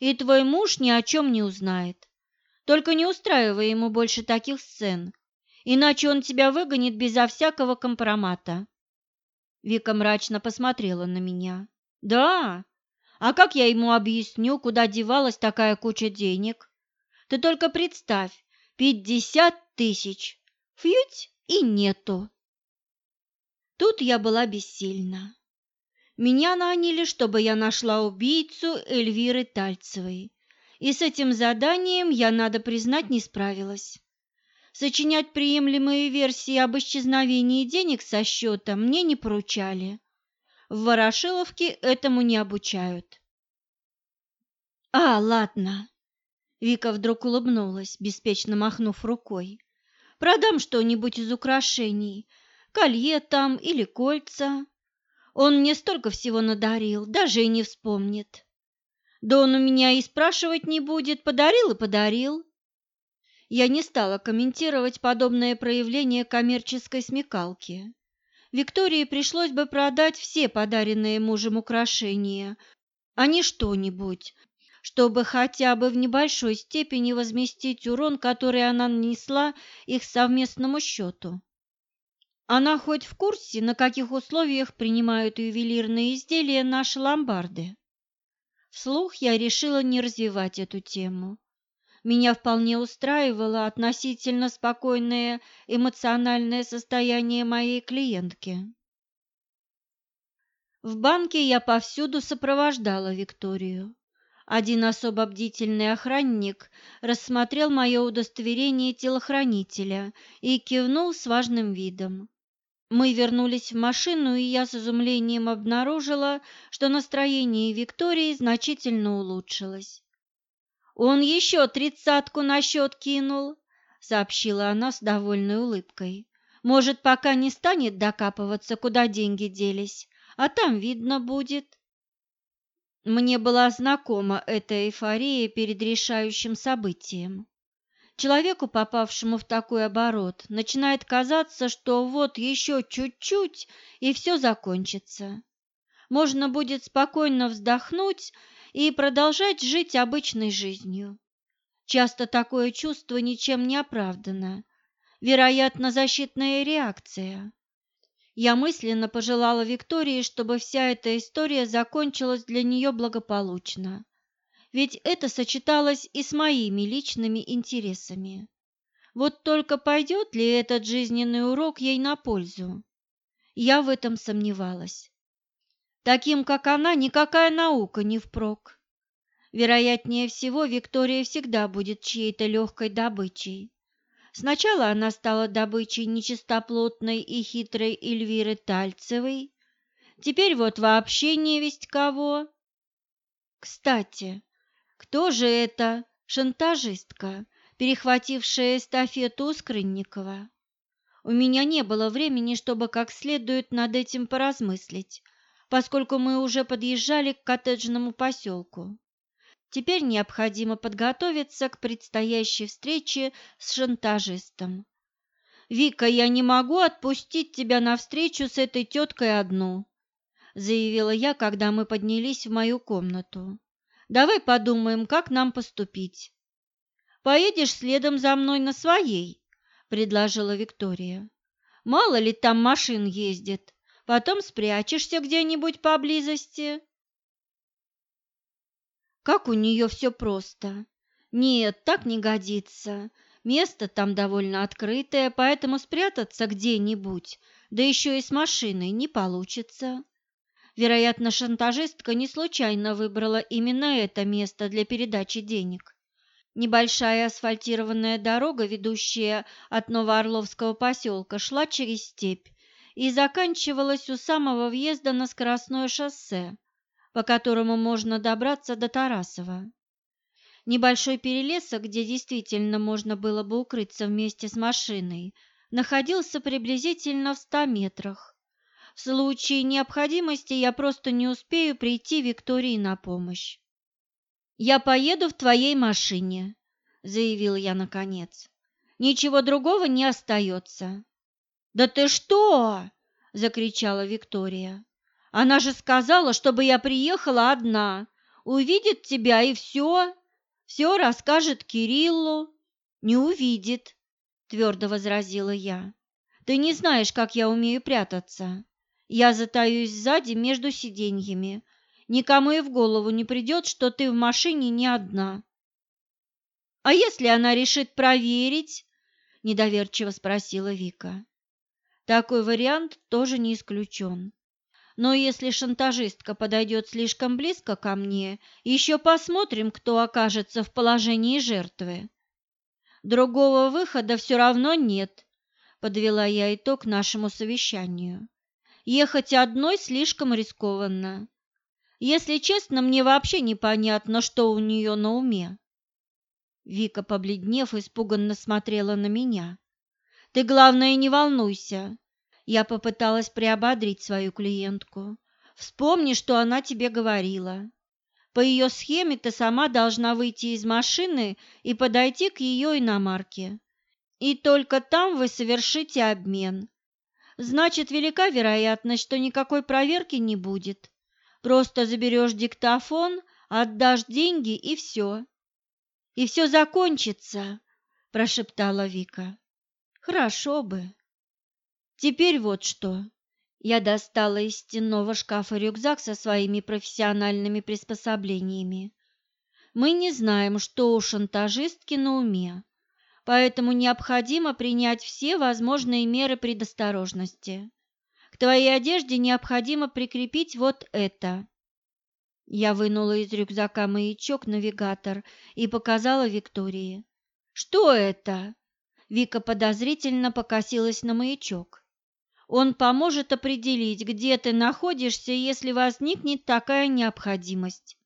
и твой муж ни о чем не узнает. Только не устраивай ему больше таких сцен, иначе он тебя выгонит безо всякого компромата. Вика мрачно посмотрела на меня. Да? А как я ему объясню, куда девалась такая куча денег? Ты только представь, пятьдесят тысяч. Фьють и нету. Тут я была бессильна. Меня наняли, чтобы я нашла убийцу Эльвиры Тальцевой и с этим заданием я, надо признать, не справилась. Сочинять приемлемые версии об исчезновении денег со счета мне не поручали. В Ворошиловке этому не обучают. «А, ладно!» Вика вдруг улыбнулась, беспечно махнув рукой. «Продам что-нибудь из украшений, колье там или кольца. Он мне столько всего надарил, даже и не вспомнит». Да он у меня и спрашивать не будет, подарил и подарил. Я не стала комментировать подобное проявление коммерческой смекалки. Виктории пришлось бы продать все подаренные мужем украшения, а не что-нибудь, чтобы хотя бы в небольшой степени возместить урон, который она нанесла их совместному счету. Она хоть в курсе, на каких условиях принимают ювелирные изделия наши ломбарды? Вслух я решила не развивать эту тему. Меня вполне устраивало относительно спокойное эмоциональное состояние моей клиентки. В банке я повсюду сопровождала Викторию. Один особо бдительный охранник рассмотрел мое удостоверение телохранителя и кивнул с важным видом. Мы вернулись в машину, и я с изумлением обнаружила, что настроение Виктории значительно улучшилось. «Он еще тридцатку на счет кинул», — сообщила она с довольной улыбкой. «Может, пока не станет докапываться, куда деньги делись, а там видно будет». Мне была знакома эта эйфория перед решающим событием. Человеку, попавшему в такой оборот, начинает казаться, что вот еще чуть-чуть, и все закончится. Можно будет спокойно вздохнуть и продолжать жить обычной жизнью. Часто такое чувство ничем не оправдано. Вероятно, защитная реакция. Я мысленно пожелала Виктории, чтобы вся эта история закончилась для нее благополучно ведь это сочеталось и с моими личными интересами. Вот только пойдет ли этот жизненный урок ей на пользу? Я в этом сомневалась. Таким, как она, никакая наука не впрок. Вероятнее всего, Виктория всегда будет чьей-то легкой добычей. Сначала она стала добычей нечистоплотной и хитрой Эльвиры Тальцевой, теперь вот вообще не весть кого. Кстати, кто же это шантажистка, перехватившая эстафету у Скрынникова? У меня не было времени, чтобы как следует над этим поразмыслить, поскольку мы уже подъезжали к коттеджному поселку. Теперь необходимо подготовиться к предстоящей встрече с шантажистом. «Вика, я не могу отпустить тебя на встречу с этой теткой одну», заявила я, когда мы поднялись в мою комнату. Давай подумаем, как нам поступить. Поедешь следом за мной на своей, предложила Виктория. Мало ли там машин ездит, потом спрячешься где-нибудь поблизости. Как у нее все просто. Нет, так не годится. Место там довольно открытое, поэтому спрятаться где-нибудь, да еще и с машиной, не получится. Вероятно, шантажистка не случайно выбрала именно это место для передачи денег. Небольшая асфальтированная дорога, ведущая от Новоорловского поселка, шла через степь и заканчивалась у самого въезда на скоростное шоссе, по которому можно добраться до Тарасова. Небольшой перелесок, где действительно можно было бы укрыться вместе с машиной, находился приблизительно в ста метрах В случае необходимости я просто не успею прийти Виктории на помощь. «Я поеду в твоей машине», — заявил я наконец. «Ничего другого не остается». «Да ты что?» — закричала Виктория. «Она же сказала, чтобы я приехала одна. Увидит тебя и все. Все расскажет Кириллу». «Не увидит», — твердо возразила я. «Ты не знаешь, как я умею прятаться. Я затаюсь сзади между сиденьями. Никому и в голову не придет, что ты в машине не одна». «А если она решит проверить?» – недоверчиво спросила Вика. Такой вариант тоже не исключен. Но если шантажистка подойдет слишком близко ко мне, еще посмотрим, кто окажется в положении жертвы. Другого выхода все равно нет, подвела я итог нашему совещанию. Ехать одной слишком рискованно. Если честно, мне вообще непонятно, что у нее на уме. Вика, побледнев, испуганно смотрела на меня. «Ты, главное, не волнуйся!» Я попыталась приободрить свою клиентку. «Вспомни, что она тебе говорила. По ее схеме ты сама должна выйти из машины и подойти к ее иномарке. И только там вы совершите обмен. Значит, велика вероятность, что никакой проверки не будет. Просто заберешь диктофон, отдашь деньги и все. И все закончится, прошептала Вика. Хорошо бы. Теперь вот что. Я достала из стенного шкафа рюкзак со своими профессиональными приспособлениями. Мы не знаем, что у шантажистки на уме поэтому необходимо принять все возможные меры предосторожности. К твоей одежде необходимо прикрепить вот это. Я вынула из рюкзака маячок-навигатор и показала Виктории. Что это? Вика подозрительно покосилась на маячок. Он поможет определить, где ты находишься, если возникнет такая необходимость.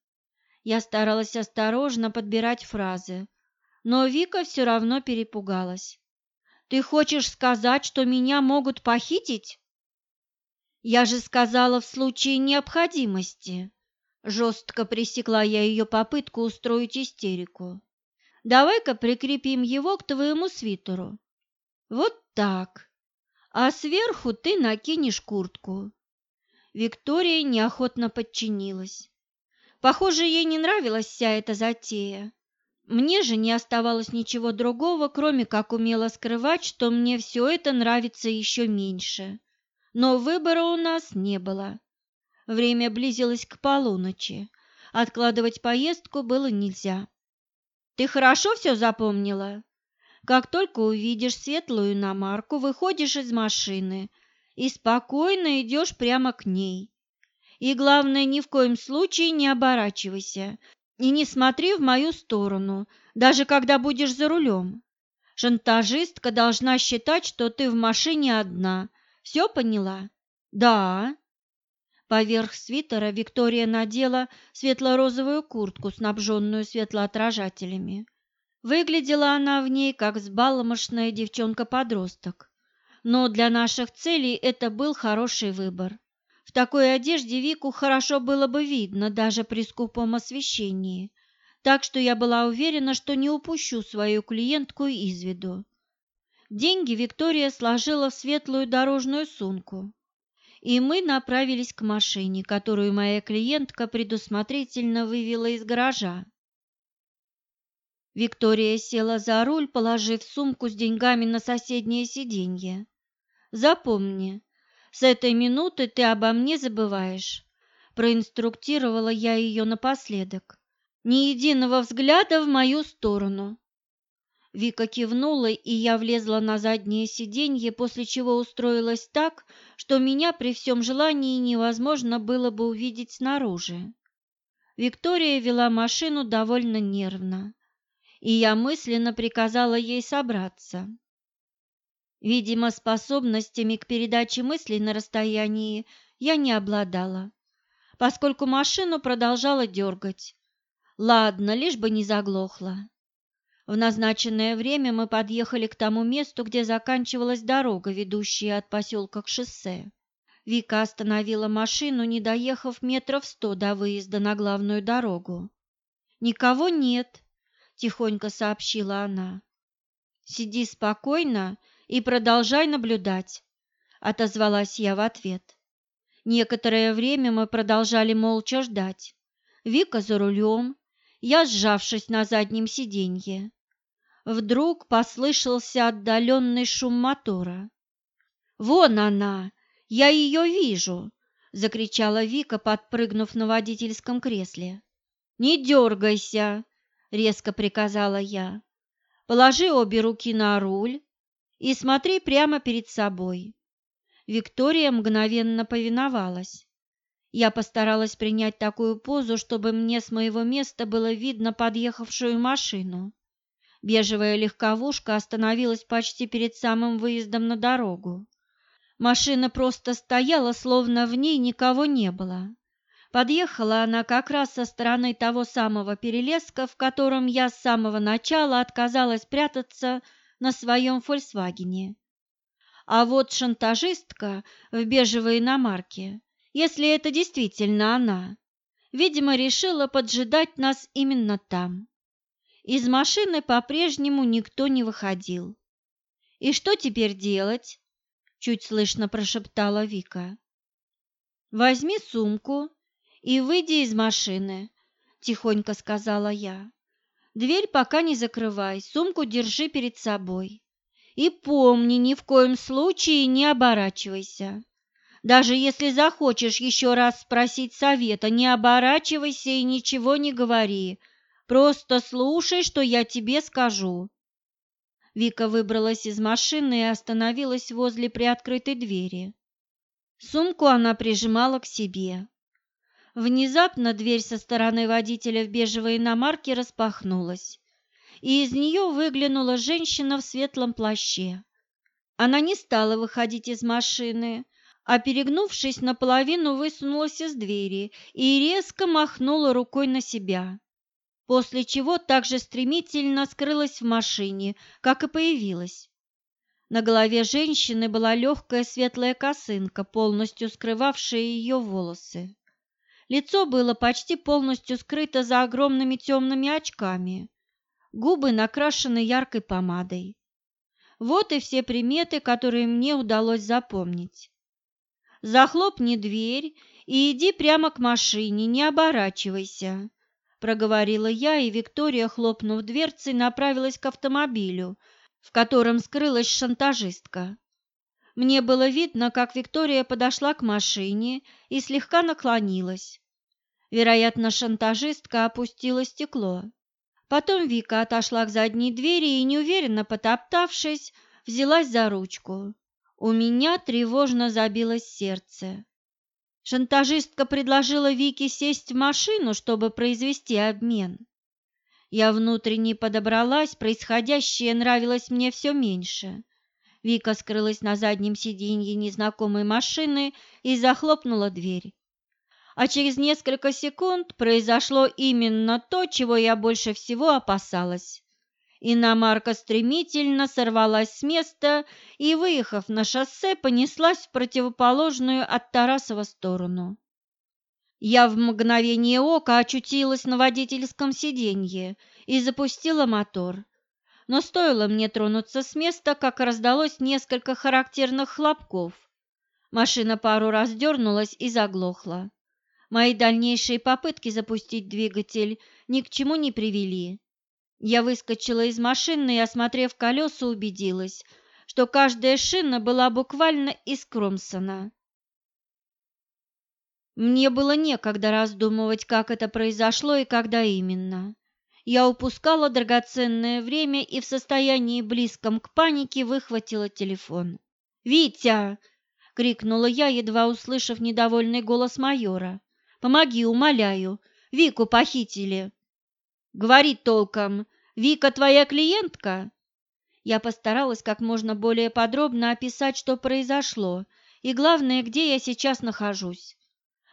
Я старалась осторожно подбирать фразы, но Вика все равно перепугалась. «Ты хочешь сказать, что меня могут похитить?» «Я же сказала в случае необходимости», – жестко пресекла я ее попытку устроить истерику. «Давай-ка прикрепим его к твоему свитеру. Вот так. А сверху ты накинешь куртку». Виктория неохотно подчинилась. Похоже, ей не нравилась вся эта затея. Мне же не оставалось ничего другого, кроме как умело скрывать, что мне все это нравится еще меньше. Но выбора у нас не было. Время близилось к полуночи. Откладывать поездку было нельзя. «Ты хорошо все запомнила?» Как только увидишь светлую иномарку, выходишь из машины и спокойно идешь прямо к ней. И главное, ни в коем случае не оборачивайся, и не смотри в мою сторону, даже когда будешь за рулем. Шантажистка должна считать, что ты в машине одна. Все поняла? Да. Поверх свитера Виктория надела светло-розовую куртку, снабженную светлоотражателями. Выглядела она в ней, как взбаломошная девчонка-подросток. Но для наших целей это был хороший выбор. В такой одежде Вику хорошо было бы видно даже при скупом освещении, так что я была уверена, что не упущу свою клиентку из виду. Деньги Виктория сложила в светлую дорожную сумку, и мы направились к машине, которую моя клиентка предусмотрительно вывела из гаража. Виктория села за руль, положив сумку с деньгами на соседнее сиденье. «Запомни, с этой минуты ты обо мне забываешь, проинструктировала я ее напоследок. Ни единого взгляда в мою сторону. Вика кивнула, и я влезла на заднее сиденье, после чего устроилась так, что меня при всем желании невозможно было бы увидеть снаружи. Виктория вела машину довольно нервно, и я мысленно приказала ей собраться. Видимо, способностями к передаче мыслей на расстоянии я не обладала, поскольку машину продолжала дергать. Ладно, лишь бы не заглохла. В назначенное время мы подъехали к тому месту, где заканчивалась дорога, ведущая от поселка к шоссе. Вика остановила машину, не доехав метров сто до выезда на главную дорогу. «Никого нет», — тихонько сообщила она. «Сиди спокойно и продолжай наблюдать», — отозвалась я в ответ. Некоторое время мы продолжали молча ждать. Вика за рулем, я сжавшись на заднем сиденье. Вдруг послышался отдаленный шум мотора. «Вон она! Я ее вижу!» – закричала Вика, подпрыгнув на водительском кресле. «Не дергайся!» – резко приказала я. «Положи обе руки на руль и смотри прямо перед собой». Виктория мгновенно повиновалась. Я постаралась принять такую позу, чтобы мне с моего места было видно подъехавшую машину. Бежевая легковушка остановилась почти перед самым выездом на дорогу. Машина просто стояла, словно в ней никого не было. Подъехала она как раз со стороны того самого перелеска, в котором я с самого начала отказалась прятаться на своем «Фольксвагене». А вот шантажистка в бежевой иномарке, если это действительно она, видимо, решила поджидать нас именно там. Из машины по-прежнему никто не выходил. «И что теперь делать?» – чуть слышно прошептала Вика. «Возьми сумку и выйди из машины», – тихонько сказала я. «Дверь пока не закрывай, сумку держи перед собой. И помни, ни в коем случае не оборачивайся. Даже если захочешь еще раз спросить совета, не оборачивайся и ничего не говори, Просто слушай, что я тебе скажу. Вика выбралась из машины и остановилась возле приоткрытой двери. Сумку она прижимала к себе. Внезапно дверь со стороны водителя в бежевой иномарке распахнулась, и из нее выглянула женщина в светлом плаще. Она не стала выходить из машины, а, перегнувшись наполовину, высунулась из двери и резко махнула рукой на себя после чего так же стремительно скрылась в машине, как и появилась. На голове женщины была легкая светлая косынка, полностью скрывавшая ее волосы. Лицо было почти полностью скрыто за огромными темными очками, губы накрашены яркой помадой. Вот и все приметы, которые мне удалось запомнить. Захлопни дверь и иди прямо к машине, не оборачивайся проговорила я, и Виктория, хлопнув дверцей, направилась к автомобилю, в котором скрылась шантажистка. Мне было видно, как Виктория подошла к машине и слегка наклонилась. Вероятно, шантажистка опустила стекло. Потом Вика отошла к задней двери и, неуверенно потоптавшись, взялась за ручку. У меня тревожно забилось сердце. Шантажистка предложила Вике сесть в машину, чтобы произвести обмен. Я внутренне подобралась, происходящее нравилось мне все меньше. Вика скрылась на заднем сиденье незнакомой машины и захлопнула дверь. А через несколько секунд произошло именно то, чего я больше всего опасалась. Иномарка стремительно сорвалась с места и, выехав на шоссе, понеслась в противоположную от Тарасова сторону. Я в мгновение ока очутилась на водительском сиденье и запустила мотор. Но стоило мне тронуться с места, как раздалось несколько характерных хлопков. Машина пару раз дернулась и заглохла. Мои дальнейшие попытки запустить двигатель ни к чему не привели. Я выскочила из машины и, осмотрев колеса, убедилась, что каждая шина была буквально искромсана. Мне было некогда раздумывать, как это произошло и когда именно. Я упускала драгоценное время и в состоянии близком к панике выхватила телефон. «Витя!» — крикнула я, едва услышав недовольный голос майора. «Помоги, умоляю! Вику похитили!» Говори толком. Вика твоя клиентка?» Я постаралась как можно более подробно описать, что произошло, и главное, где я сейчас нахожусь.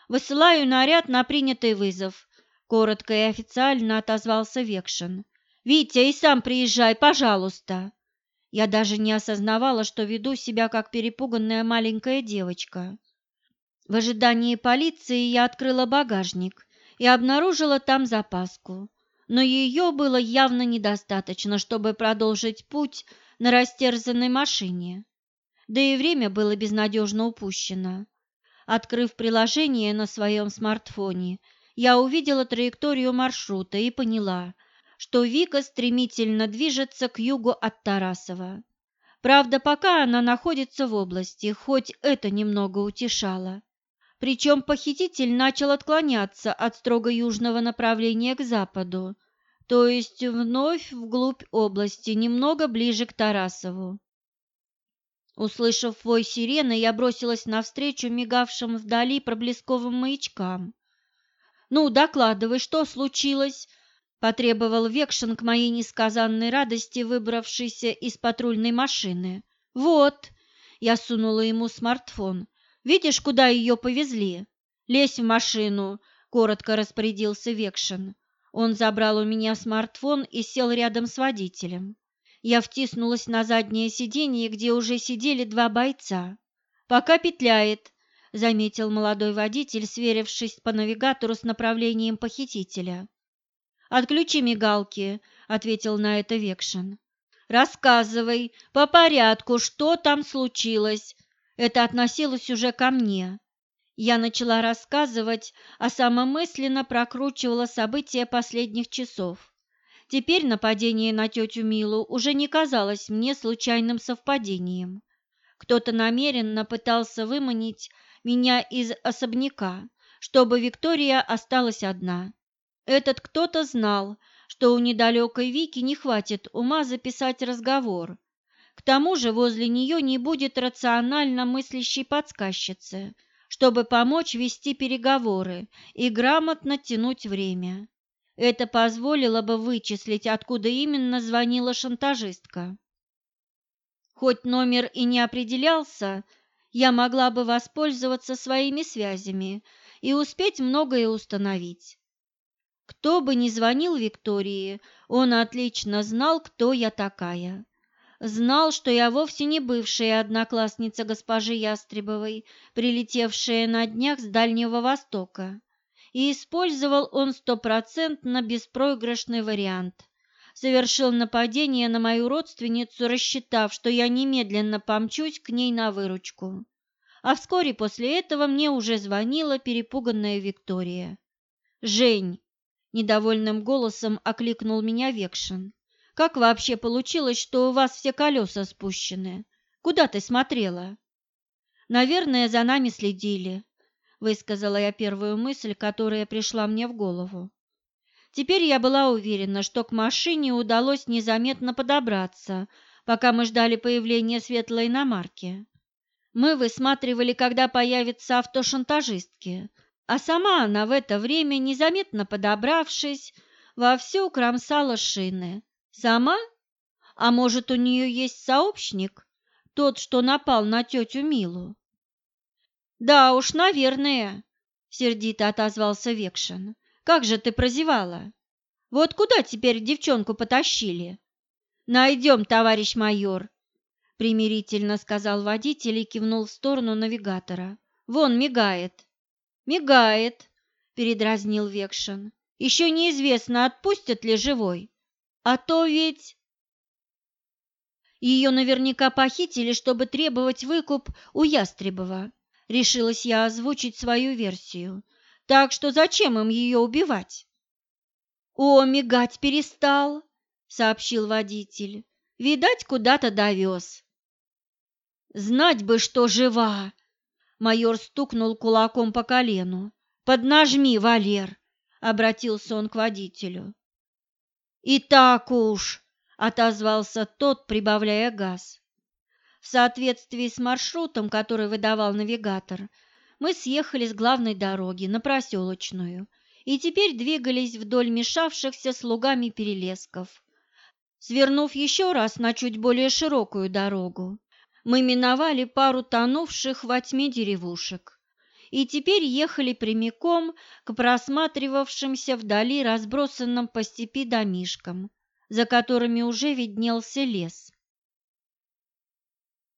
«Высылаю наряд на принятый вызов», — коротко и официально отозвался Векшин. «Витя, и сам приезжай, пожалуйста». Я даже не осознавала, что веду себя как перепуганная маленькая девочка. В ожидании полиции я открыла багажник и обнаружила там запаску, но ее было явно недостаточно, чтобы продолжить путь на растерзанной машине. Да и время было безнадежно упущено. Открыв приложение на своем смартфоне, я увидела траекторию маршрута и поняла, что Вика стремительно движется к югу от Тарасова. Правда, пока она находится в области, хоть это немного утешало. Причем похититель начал отклоняться от строго южного направления к западу, то есть вновь вглубь области, немного ближе к Тарасову. Услышав вой сирены, я бросилась навстречу мигавшим вдали проблесковым маячкам. «Ну, докладывай, что случилось?» – потребовал Векшин к моей несказанной радости, выбравшийся из патрульной машины. «Вот!» – я сунула ему смартфон. «Видишь, куда ее повезли?» «Лезь в машину!» – коротко распорядился Векшин. Он забрал у меня смартфон и сел рядом с водителем. Я втиснулась на заднее сиденье, где уже сидели два бойца. «Пока петляет», — заметил молодой водитель, сверившись по навигатору с направлением похитителя. «Отключи мигалки», — ответил на это Векшин. «Рассказывай по порядку, что там случилось». Это относилось уже ко мне. Я начала рассказывать, а сама мысленно прокручивала события последних часов. Теперь нападение на тетю Милу уже не казалось мне случайным совпадением. Кто-то намеренно пытался выманить меня из особняка, чтобы Виктория осталась одна. Этот кто-то знал, что у недалекой Вики не хватит ума записать разговор. К тому же возле нее не будет рационально мыслящей подсказчицы, чтобы помочь вести переговоры и грамотно тянуть время. Это позволило бы вычислить, откуда именно звонила шантажистка. Хоть номер и не определялся, я могла бы воспользоваться своими связями и успеть многое установить. Кто бы ни звонил Виктории, он отлично знал, кто я такая. Знал, что я вовсе не бывшая одноклассница госпожи Ястребовой, прилетевшая на днях с Дальнего Востока и использовал он стопроцентно беспроигрышный вариант. Совершил нападение на мою родственницу, рассчитав, что я немедленно помчусь к ней на выручку. А вскоре после этого мне уже звонила перепуганная Виктория. «Жень!» – недовольным голосом окликнул меня Векшин. «Как вообще получилось, что у вас все колеса спущены? Куда ты смотрела?» «Наверное, за нами следили», высказала я первую мысль, которая пришла мне в голову. Теперь я была уверена, что к машине удалось незаметно подобраться, пока мы ждали появления светлой иномарки. Мы высматривали, когда появится авто шантажистки, а сама она в это время, незаметно подобравшись, вовсю кромсала шины. Сама? А может, у нее есть сообщник? Тот, что напал на тетю Милу? «Да уж, наверное», — сердито отозвался Векшин. «Как же ты прозевала? Вот куда теперь девчонку потащили?» «Найдем, товарищ майор», — примирительно сказал водитель и кивнул в сторону навигатора. «Вон мигает». «Мигает», — передразнил Векшин. «Еще неизвестно, отпустят ли живой. А то ведь...» Ее наверняка похитили, чтобы требовать выкуп у Ястребова решилась я озвучить свою версию. Так что зачем им ее убивать? О, мигать перестал, сообщил водитель. Видать, куда-то довез. Знать бы, что жива. Майор стукнул кулаком по колену. Поднажми, Валер, обратился он к водителю. И так уж, отозвался тот, прибавляя газ. В соответствии с маршрутом, который выдавал навигатор, мы съехали с главной дороги на проселочную и теперь двигались вдоль мешавшихся слугами перелесков. Свернув еще раз на чуть более широкую дорогу, мы миновали пару тонувших во тьме деревушек и теперь ехали прямиком к просматривавшимся вдали разбросанным по степи домишкам, за которыми уже виднелся лес.